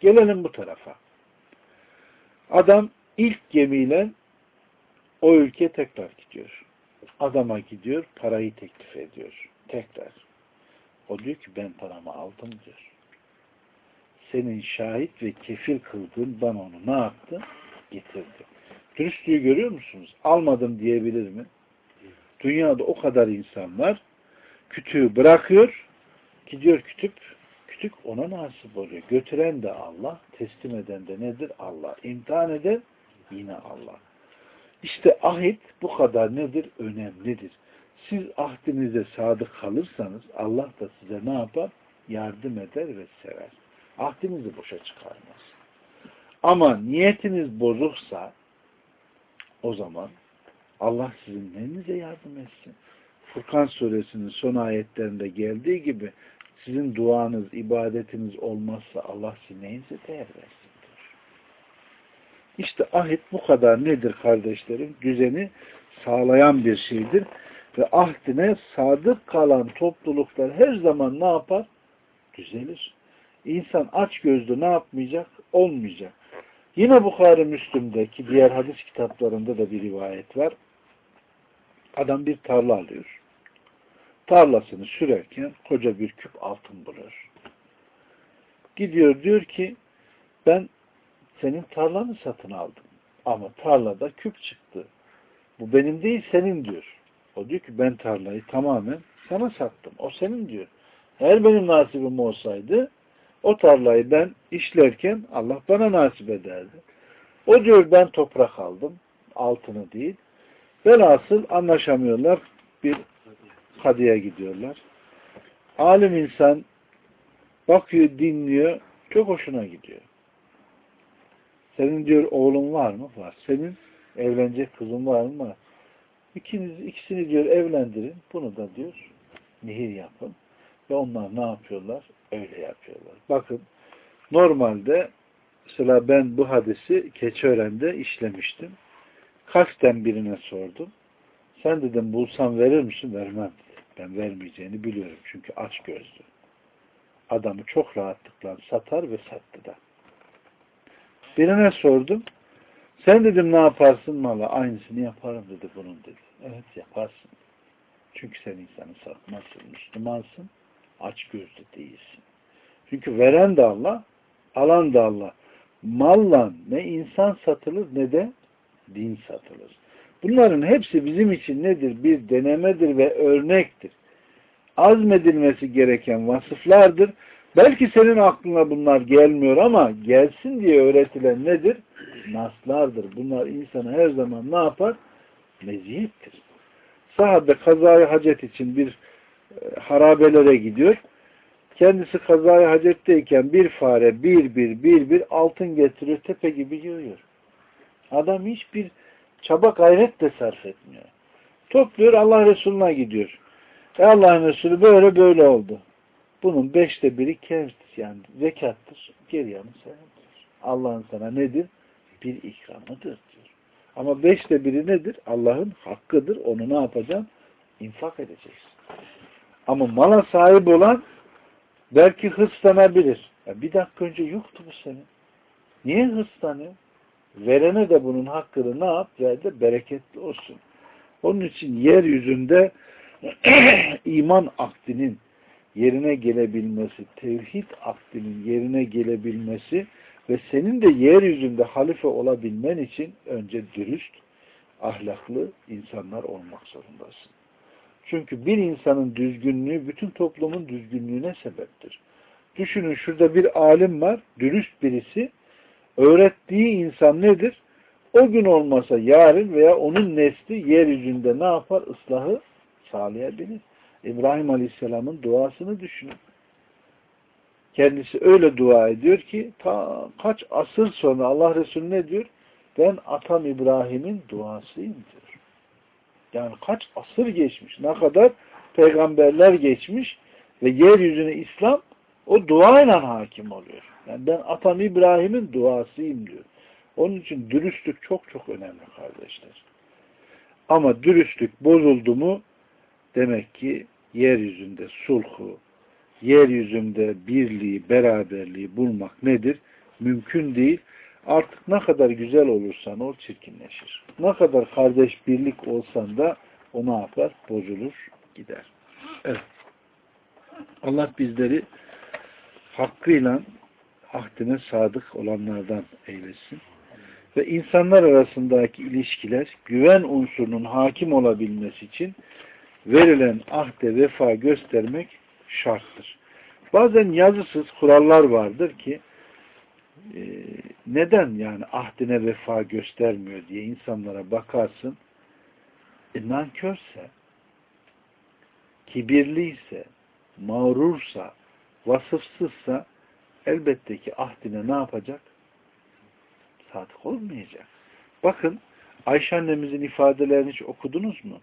Gelelim bu tarafa. Adam ilk gemiyle o ülke tekrar gidiyor. Adama gidiyor, parayı teklif ediyor. Tekrar. O diyor ki ben paramı aldım diyor. Senin şahit ve kefil kıldığın bana onu ne yaptı? Getirdi. Dürüstlüğü görüyor musunuz? Almadım diyebilir mi? Dünyada o kadar insan var. Kütüğü bırakıyor. Gidiyor kütük. Kütük ona nasip oluyor. Götüren de Allah. Teslim eden de nedir? Allah. İmtihan eden yine Allah. İşte ahit bu kadar nedir? Önemlidir. Siz ahdinize sadık kalırsanız Allah da size ne yapar? Yardım eder ve sever. Ahdinizi boşa çıkarmaz. Ama niyetiniz bozuksa o zaman Allah sizin neyinize yardım etsin? Furkan suresinin son ayetlerinde geldiği gibi sizin duanız, ibadetiniz olmazsa Allah sizin neyinize değer versin? İşte ahit bu kadar nedir kardeşlerim? Düzeni sağlayan bir şeydir. Ve ahdine sadık kalan topluluklar her zaman ne yapar? Düzelir. İnsan aç gözlü ne yapmayacak? Olmayacak. Yine Bukhari Müslüm'deki diğer hadis kitaplarında da bir rivayet var. Adam bir tarla alıyor. Tarlasını sürerken koca bir küp altın buluyor. Gidiyor diyor ki ben senin tarlanı satın aldım. Ama tarlada küp çıktı. Bu benim değil senin diyor. O diyor ki ben tarlayı tamamen sana sattım. O senin diyor. Eğer benim nasibim olsaydı o tarlayı ben işlerken Allah bana nasip ederdi. O diyor ben toprak aldım. Altını değil. Velhasıl anlaşamıyorlar. Bir kadıya gidiyorlar. Alim insan bakıyor, dinliyor. Çok hoşuna gidiyor. Senin diyor oğlun var mı? Var. Senin evlenecek kızın var mı? İkiniz, ikisini diyor evlendirin. Bunu da diyor nehir yapın. Ve onlar ne yapıyorlar? Öyle yapıyorlar. Bakın normalde mesela ben bu hadisi Keçiören'de işlemiştim. Kasten birine sordum. Sen dedim bulsam verir misin? Vermem dedi. Ben vermeyeceğini biliyorum. Çünkü aç gözlü. Adamı çok rahatlıkla satar ve sattı da. Birine sordum. Sen dedim ne yaparsın mala? Aynısını yaparım dedi bunun dedi. Evet yaparsın. Çünkü sen insanı satmazsın. Müslümansın. Aç gözlü değilsin. Çünkü veren de Allah, alan da Allah. Malla ne insan satılır ne de din satılır. Bunların hepsi bizim için nedir? Bir denemedir ve örnektir. Azmedilmesi gereken vasıflardır. Belki senin aklına bunlar gelmiyor ama gelsin diye öğretilen nedir? Naslardır. Bunlar insana her zaman ne yapar? Meziyettir. Sahabe kazayı hacet için bir harabelere gidiyor. Kendisi kazayı hacetteyken bir fare bir bir bir bir altın getiriyor tepe gibi yığıyor. Adam hiçbir çaba gayret de sarf etmiyor. Topluyor Allah Resulüne gidiyor. E Allah'ın Resulü böyle böyle oldu. Bunun beşte biri kevs yani zekattır. Geri yanı sayılır. Allah'ın sana nedir? Bir ikramıdır diyor. Ama beşte biri nedir? Allah'ın hakkıdır. Onu ne yapacaksın? İnfak edeceksin. Ama mala sahip olan belki hırslanabilir. Ya bir dakika önce yoktu bu senin. Niye hırslanıyor? Verene de bunun hakkını ne yap? Ver de bereketli olsun. Onun için yeryüzünde [clears throat] iman akdinin yerine gelebilmesi, tevhid akdinin yerine gelebilmesi ve senin de yeryüzünde halife olabilmen için önce dürüst, ahlaklı insanlar olmak zorundasın. Çünkü bir insanın düzgünlüğü bütün toplumun düzgünlüğüne sebeptir. Düşünün şurada bir alim var, dürüst birisi. Öğrettiği insan nedir? O gün olmasa yarın veya onun nesli yeryüzünde ne yapar? Islahı sağlayabilir. İbrahim Aleyhisselam'ın duasını düşünün. Kendisi öyle dua ediyor ki ta kaç asır sonra Allah Resulü ne diyor? Ben atam İbrahim'in duasıyım diyor. Yani kaç asır geçmiş, ne kadar peygamberler geçmiş ve yeryüzüne İslam o duayla hakim oluyor. Yani ben atam İbrahim'in duasıyım diyor. Onun için dürüstlük çok çok önemli kardeşler. Ama dürüstlük bozuldu mu demek ki yeryüzünde sulhu, yeryüzünde birliği, beraberliği bulmak nedir? Mümkün değil. Artık ne kadar güzel olursan ol çirkinleşir. Ne kadar kardeş birlik olsan da o ne yapar? Bozulur, gider. Evet. Allah bizleri hakkıyla ahdine sadık olanlardan eylesin. Ve insanlar arasındaki ilişkiler güven unsurunun hakim olabilmesi için verilen ahde vefa göstermek şarttır. Bazen yazısız kurallar vardır ki e, neden yani ahdine vefa göstermiyor diye insanlara bakarsın e, nankörse kibirliyse mağrursa vasıfsızsa elbette ki ahdine ne yapacak? Sadık olmayacak. Bakın Ayşe annemizin ifadelerini hiç okudunuz mu?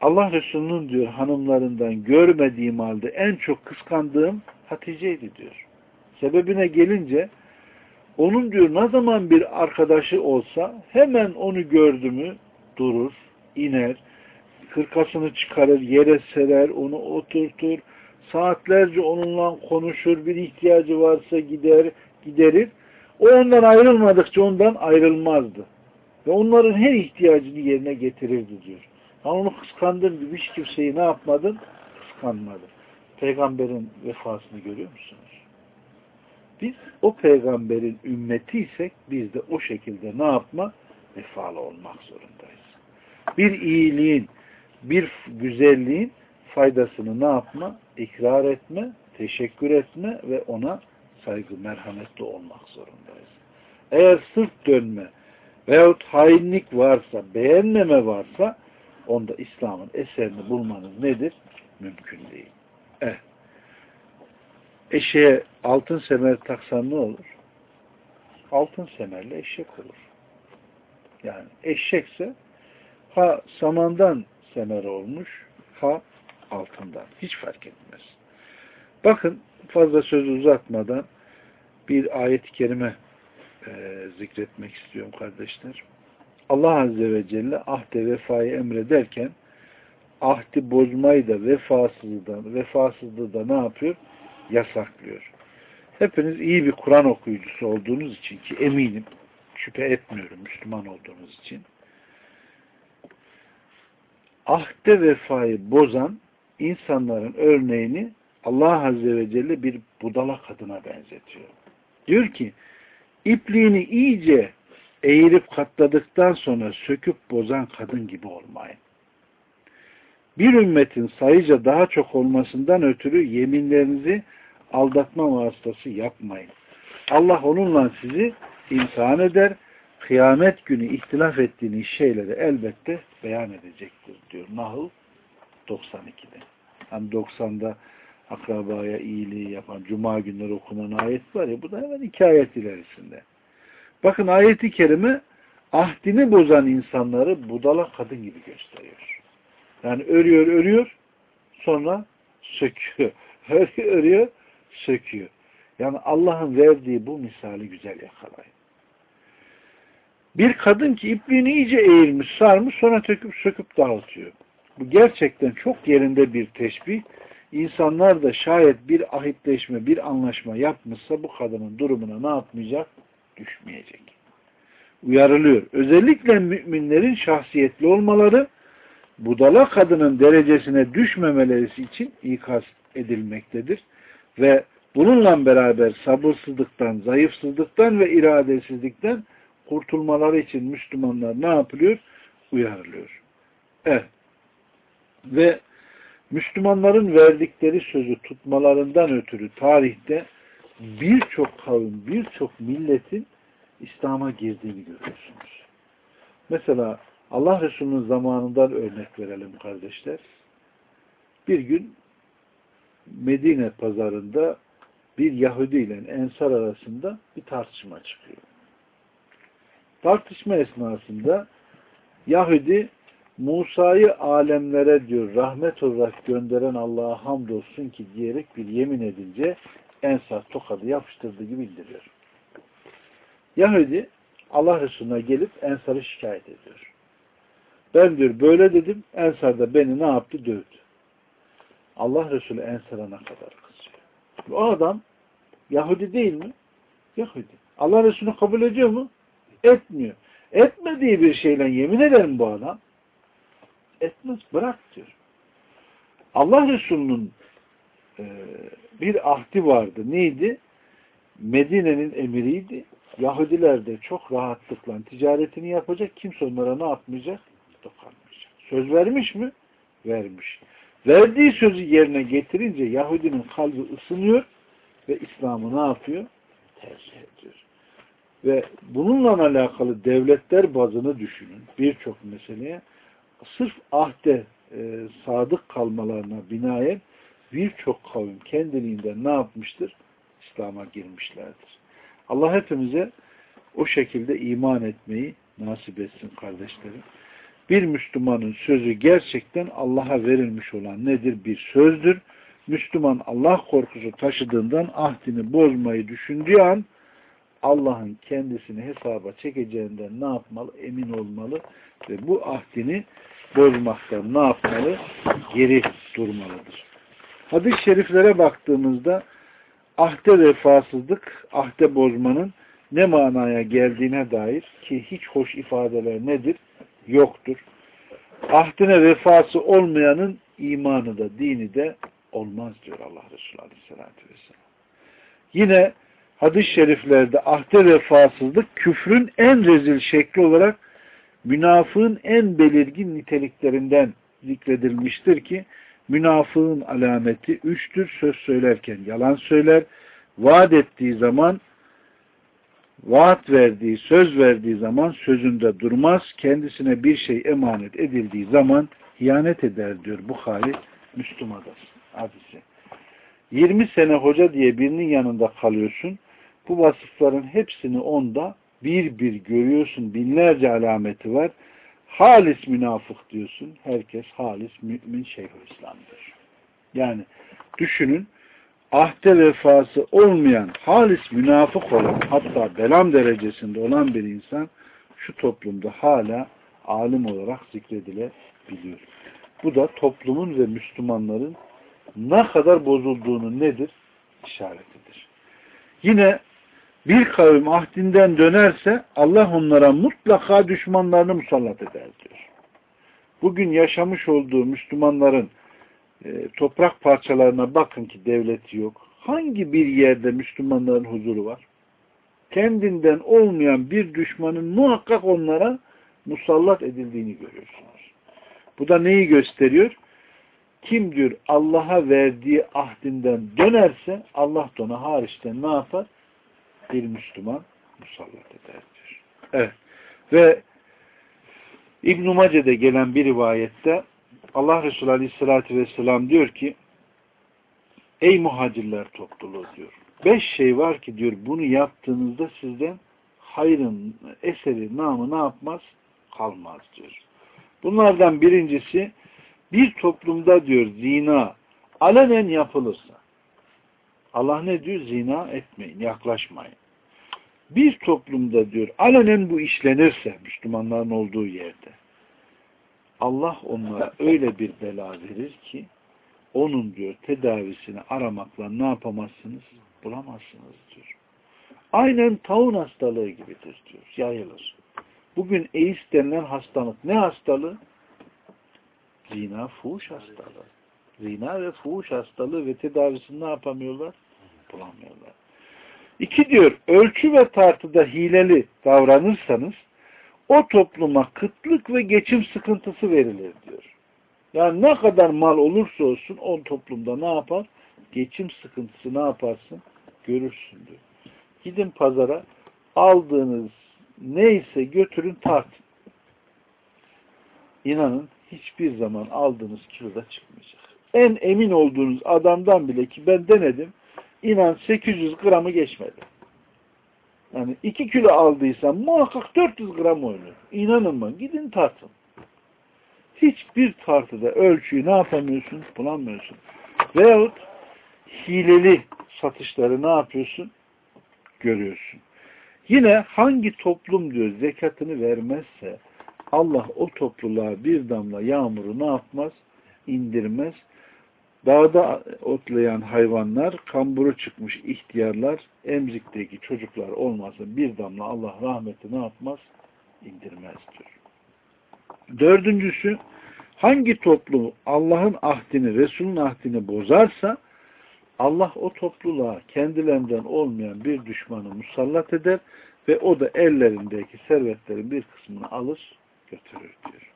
Allah Resulü'nün diyor hanımlarından görmediğim halde en çok kıskandığım Hatice'ydi diyor. Sebebine gelince onun diyor ne zaman bir arkadaşı olsa hemen onu gördü mü durur, iner, kırkasını çıkarır, yere serer, onu oturtur, saatlerce onunla konuşur, bir ihtiyacı varsa gider, giderir. O ondan ayrılmadıkça ondan ayrılmazdı. Ve onların her ihtiyacını yerine getirirdi diyor. Ha onu kıskandın gibi hiç kimseyi ne yapmadın? Kıskanmadın. Peygamberin vefasını görüyor musunuz? Biz o peygamberin ümmetiysek biz de o şekilde ne yapma? Vefalı olmak zorundayız. Bir iyiliğin, bir güzelliğin faydasını ne yapma? İkrar etme, teşekkür etme ve ona saygı, merhametli olmak zorundayız. Eğer sırt dönme veyahut hainlik varsa, beğenmeme varsa onda İslam'ın eserini bulmanız nedir? Mümkün değil. Eh. Eşeğe altın semer taksan ne olur? Altın semerle eşek olur. Yani eşekse ha samandan semer olmuş, ha altından. Hiç fark etmez. Bakın fazla sözü uzatmadan bir ayet-i kerime e, zikretmek istiyorum kardeşler. Allah Azze ve Celle ahde vefayı emrederken ahdi bozmayı da vefasızlığı da, vefasızlığı da ne yapıyor? Yasaklıyor. Hepiniz iyi bir Kur'an okuyucusu olduğunuz için ki eminim, şüphe etmiyorum Müslüman olduğunuz için. Ahde vefayı bozan insanların örneğini Allah Azze ve Celle bir budala kadına benzetiyor. Diyor ki, ipliğini iyice eğirip katladıktan sonra söküp bozan kadın gibi olmayın. Bir ümmetin sayıca daha çok olmasından ötürü yeminlerinizi aldatma vasıtası yapmayın. Allah onunla sizi imtihan eder. Kıyamet günü ihtilaf ettiğiniz şeyleri elbette beyan edecektir diyor. Nahl 92'de. Hani 90'da akrabaya iyiliği yapan, cuma günleri okunan ayet var ya, bu da hemen iki ayet ilerisinde. Bakın ayeti kerime ahdini bozan insanları budala kadın gibi gösteriyor. Yani örüyor, örüyor, sonra söküyor. [laughs] Örüyor, örüyor, söküyor. Yani Allah'ın verdiği bu misali güzel yakalayın. Bir kadın ki ipliğini iyice eğilmiş, sarmış, sonra töküp söküp dağıtıyor. Bu gerçekten çok yerinde bir teşbih. İnsanlar da şayet bir ahitleşme, bir anlaşma yapmışsa bu kadının durumuna ne yapmayacak? düşmeyecek. Uyarılıyor. Özellikle müminlerin şahsiyetli olmaları budala kadının derecesine düşmemeleri için ikaz edilmektedir. Ve bununla beraber sabırsızlıktan, zayıfsızlıktan ve iradesizlikten kurtulmaları için Müslümanlar ne yapılıyor? Uyarılıyor. Evet. Ve Müslümanların verdikleri sözü tutmalarından ötürü tarihte birçok kavim, birçok milletin İslam'a girdiğini görüyorsunuz. Mesela Allah Resulü'nün zamanından örnek verelim kardeşler. Bir gün Medine pazarında bir Yahudi ile Ensar arasında bir tartışma çıkıyor. Tartışma esnasında Yahudi Musa'yı alemlere diyor rahmet olarak gönderen Allah'a hamdolsun ki diyerek bir yemin edince Ensar tokadı yapıştırdığı gibi bildiriyor. Yahudi Allah Resulüne gelip Ensar'ı şikayet ediyor. Ben diyor böyle dedim Ensar da beni ne yaptı dövdü. Allah Resulü Ensar'a ne kadar kızıyor. O adam Yahudi değil mi? Yahudi. Allah Resulü kabul ediyor mu? Etmiyor. Etmediği bir şeyle yemin eder bu adam? Etmez. Bırak diyor. Allah Resulü'nün e, bir ahdi vardı. Neydi? Medine'nin emiriydi. Yahudiler de çok rahatlıkla ticaretini yapacak. Kimse onlara ne yapmayacak? Dokanmayacak. Söz vermiş mi? Vermiş. Verdiği sözü yerine getirince Yahudinin kalbi ısınıyor ve İslam'ı ne yapıyor? Tercih ediyor. Ve bununla alakalı devletler bazını düşünün. Birçok meseleye sırf ahde e, sadık kalmalarına binaen birçok kavim kendiliğinden ne yapmıştır? İslam'a girmişlerdir. Allah hepimize o şekilde iman etmeyi nasip etsin kardeşlerim. Bir Müslümanın sözü gerçekten Allah'a verilmiş olan nedir? Bir sözdür. Müslüman Allah korkusu taşıdığından ahdini bozmayı düşündüğü an Allah'ın kendisini hesaba çekeceğinden ne yapmalı? Emin olmalı ve bu ahdini bozmaktan ne yapmalı? Geri durmalıdır. Hadis-i şeriflere baktığımızda ahde vefasızlık, ahde bozmanın ne manaya geldiğine dair ki hiç hoş ifadeler nedir? Yoktur. Ahdine vefası olmayanın imanı da dini de olmaz diyor Allah Resulü Aleyhisselatü Vesselam. Yine hadis-i şeriflerde ahde vefasızlık küfrün en rezil şekli olarak münafığın en belirgin niteliklerinden zikredilmiştir ki münafığın alameti üçtür. Söz söylerken yalan söyler. Vaat ettiği zaman vaat verdiği, söz verdiği zaman sözünde durmaz. Kendisine bir şey emanet edildiği zaman hiyanet eder diyor Bukhari Müslüma'da hadisi. 20 sene hoca diye birinin yanında kalıyorsun. Bu vasıfların hepsini onda bir bir görüyorsun. Binlerce alameti var. Halis münafık diyorsun. Herkes halis mümin şeyhülislamdır. Yani düşünün ahde vefası olmayan halis münafık olan hatta belam derecesinde olan bir insan şu toplumda hala alim olarak zikredilebiliyor. Bu da toplumun ve Müslümanların ne kadar bozulduğunu nedir? işaretidir. Yine bir kavim ahdinden dönerse Allah onlara mutlaka düşmanlarını musallat eder diyor. Bugün yaşamış olduğu Müslümanların e, toprak parçalarına bakın ki devleti yok. Hangi bir yerde Müslümanların huzuru var? Kendinden olmayan bir düşmanın muhakkak onlara musallat edildiğini görüyorsunuz. Bu da neyi gösteriyor? Kim diyor Allah'a verdiği ahdinden dönerse Allah da ona hariçten ne yapar? bir Müslüman musallat ederdir. Evet. Ve İbn-i Mace'de gelen bir rivayette Allah Resulü Aleyhisselatü Vesselam diyor ki Ey muhacirler topluluğu diyor. Beş şey var ki diyor bunu yaptığınızda sizden hayrın eseri, namı ne yapmaz? Kalmaz diyor. Bunlardan birincisi bir toplumda diyor zina alenen yapılırsa Allah ne diyor? Zina etmeyin, yaklaşmayın. Bir toplumda diyor, alenen bu işlenirse Müslümanların olduğu yerde Allah onlara öyle bir bela verir ki onun diyor tedavisini aramakla ne yapamazsınız? Bulamazsınız diyor. Aynen taun hastalığı gibidir diyor. Yayılır. Bugün AIDS denilen hastalık ne hastalığı? Zina, fuhuş hastalığı. Zina ve fuhuş hastalığı ve tedavisini ne yapamıyorlar? Bulamıyorlar. İki diyor, ölçü ve tartıda hileli davranırsanız o topluma kıtlık ve geçim sıkıntısı verilir diyor. Yani ne kadar mal olursa olsun o toplumda ne yapar? Geçim sıkıntısı ne yaparsın? Görürsün diyor. Gidin pazara aldığınız neyse götürün tartın. İnanın hiçbir zaman aldığınız kiloda çıkmayacak. En emin olduğunuz adamdan bile ki ben denedim inan 800 gramı geçmedi. Yani 2 kilo aldıysan muhakkak 400 gram oynuyor. İnanın bana gidin tartın. Hiçbir tartıda ölçüyü ne yapamıyorsun? Bulamıyorsun. Veyahut hileli satışları ne yapıyorsun? Görüyorsun. Yine hangi toplum diyor zekatını vermezse Allah o topluluğa bir damla yağmuru ne yapmaz? indirmez. Dağda otlayan hayvanlar, kamburu çıkmış ihtiyarlar, emzikteki çocuklar olmasa bir damla Allah rahmeti ne yapmaz? indirmez diyor. Dördüncüsü, hangi toplum Allah'ın ahdini, Resul'ün ahdini bozarsa, Allah o topluluğa kendilerinden olmayan bir düşmanı musallat eder ve o da ellerindeki servetlerin bir kısmını alır, götürür diyor.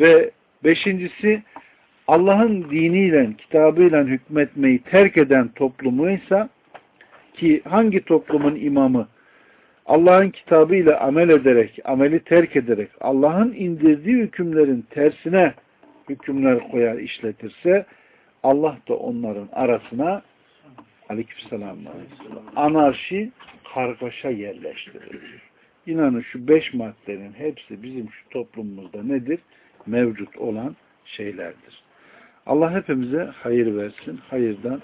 Ve beşincisi, Allah'ın diniyle, kitabıyla hükmetmeyi terk eden toplumu ise ki hangi toplumun imamı Allah'ın kitabıyla amel ederek, ameli terk ederek Allah'ın indirdiği hükümlerin tersine hükümler koyar, işletirse Allah da onların arasına aleykümselam anarşi, kargaşa yerleştirir. İnanın şu beş maddenin hepsi bizim şu toplumumuzda nedir? Mevcut olan şeylerdir. Allah hepimize hayır versin, hayırdan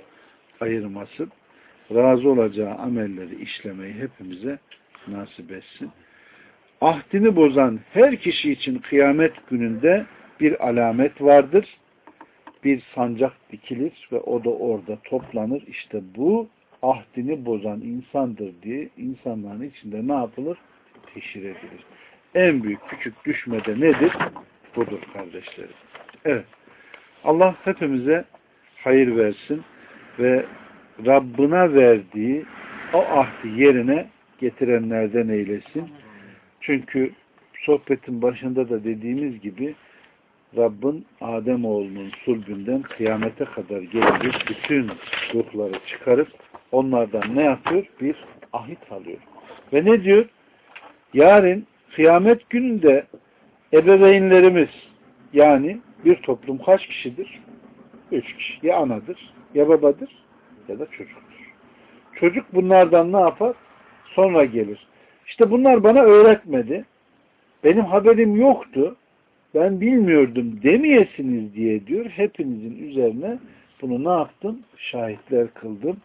ayırmasın. Razı olacağı amelleri işlemeyi hepimize nasip etsin. Ahdini bozan her kişi için kıyamet gününde bir alamet vardır. Bir sancak dikilir ve o da orada toplanır. İşte bu ahdini bozan insandır diye insanların içinde ne yapılır? Teşhir edilir. En büyük küçük düşmede nedir? Budur kardeşlerim. Evet. Allah hepimize hayır versin ve Rabbına verdiği o ahdi yerine getirenlerden eylesin. Çünkü sohbetin başında da dediğimiz gibi Rabbin Adem oğlunun sulbünden kıyamete kadar gelecek bütün ruhları çıkarıp onlardan ne yapıyor? Bir ahit alıyor. Ve ne diyor? Yarın kıyamet gününde ebeveynlerimiz yani bir toplum kaç kişidir? Üç kişi. Ya anadır, ya babadır, ya da çocuktur. Çocuk bunlardan ne yapar? Sonra gelir. İşte bunlar bana öğretmedi. Benim haberim yoktu. Ben bilmiyordum demeyesiniz diye diyor. Hepinizin üzerine bunu ne yaptım? Şahitler kıldım.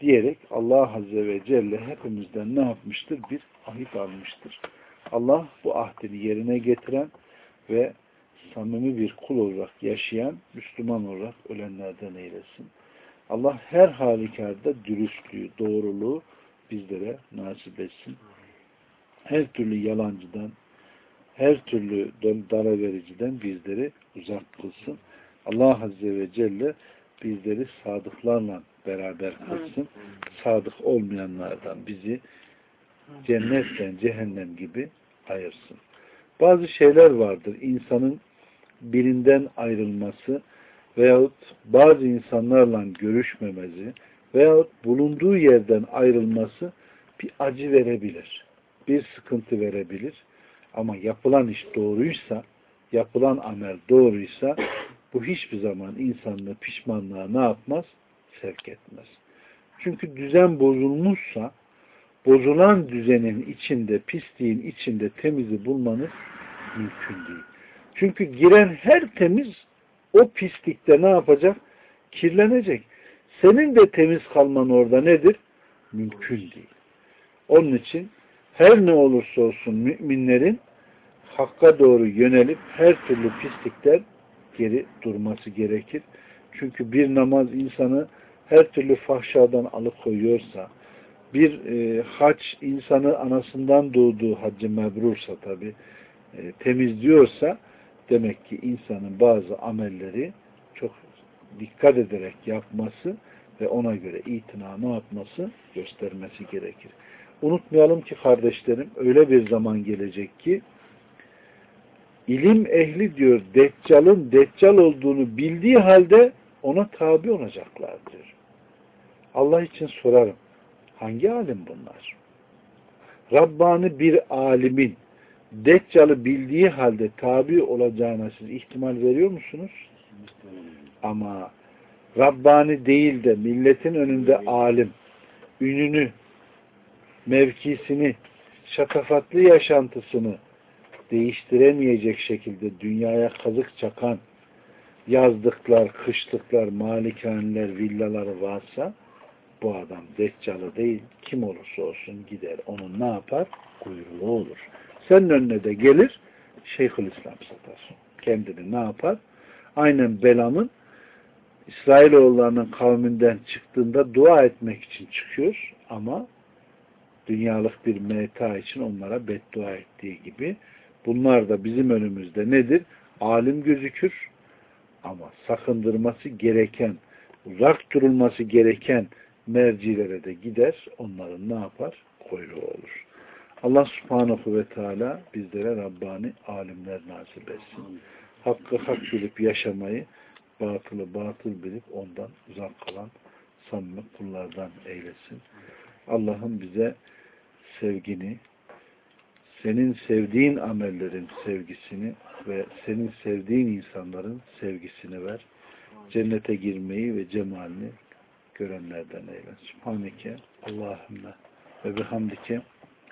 Diyerek Allah Azze ve Celle hepimizden ne yapmıştır? Bir ahit almıştır. Allah bu ahdini yerine getiren ve samimi bir kul olarak yaşayan, Müslüman olarak ölenlerden eylesin. Allah her halükarda dürüstlüğü, doğruluğu bizlere nasip etsin. Her türlü yalancıdan, her türlü dara vericiden bizleri uzak kılsın. Allah Azze ve Celle bizleri sadıklarla beraber kılsın. Sadık olmayanlardan bizi cennetten cehennem gibi ayırsın. Bazı şeyler vardır. insanın birinden ayrılması veyahut bazı insanlarla görüşmemesi veyahut bulunduğu yerden ayrılması bir acı verebilir. Bir sıkıntı verebilir. Ama yapılan iş doğruysa, yapılan amel doğruysa bu hiçbir zaman insanlığı pişmanlığa ne yapmaz? Sevk etmez. Çünkü düzen bozulmuşsa bozulan düzenin içinde, pisliğin içinde temizi bulmanız mümkün değil. Çünkü giren her temiz o pislikte ne yapacak? Kirlenecek. Senin de temiz kalman orada nedir? Mümkün değil. Onun için her ne olursa olsun müminlerin hakka doğru yönelip her türlü pislikten geri durması gerekir. Çünkü bir namaz insanı her türlü fahşadan alıkoyuyorsa, bir e, haç insanı anasından doğduğu haccı mebrursa tabi e, temizliyorsa demek ki insanın bazı amelleri çok dikkat ederek yapması ve ona göre itina ne yapması göstermesi gerekir. Unutmayalım ki kardeşlerim öyle bir zaman gelecek ki ilim ehli diyor Deccal'ın Deccal olduğunu bildiği halde ona tabi olacaklar diyor. Allah için sorarım. Hangi alim bunlar? Rabbani bir alimin Deccal'ı bildiği halde tabi olacağına siz ihtimal veriyor musunuz? Ama Rabbani değil de milletin önünde alim, ününü, mevkisini, şatafatlı yaşantısını değiştiremeyecek şekilde dünyaya kazık çakan yazdıklar, kışlıklar, malikaneler, villaları varsa bu adam deccalı değil, kim olursa olsun gider. Onun ne yapar? Kuyruğu olur. Senin önüne de gelir, Şeyhülislam satar. Kendini ne yapar? Aynen Belam'ın İsrailoğullarının kavminden çıktığında dua etmek için çıkıyor ama dünyalık bir meta için onlara beddua ettiği gibi bunlar da bizim önümüzde nedir? Alim gözükür ama sakındırması gereken, uzak durulması gereken mercilere de gider, onların ne yapar? Kuyruğu olur. Allah subhanahu ve teala bizlere Rabbani alimler nasip etsin. Hakkı hak bilip yaşamayı, batılı batıl bilip ondan uzak kalan samimi kullardan eylesin. Allah'ım bize sevgini, senin sevdiğin amellerin sevgisini ve senin sevdiğin insanların sevgisini ver. Cennete girmeyi ve cemalini görenlerden eyle. Subhaneke Allahümme ve bihamdike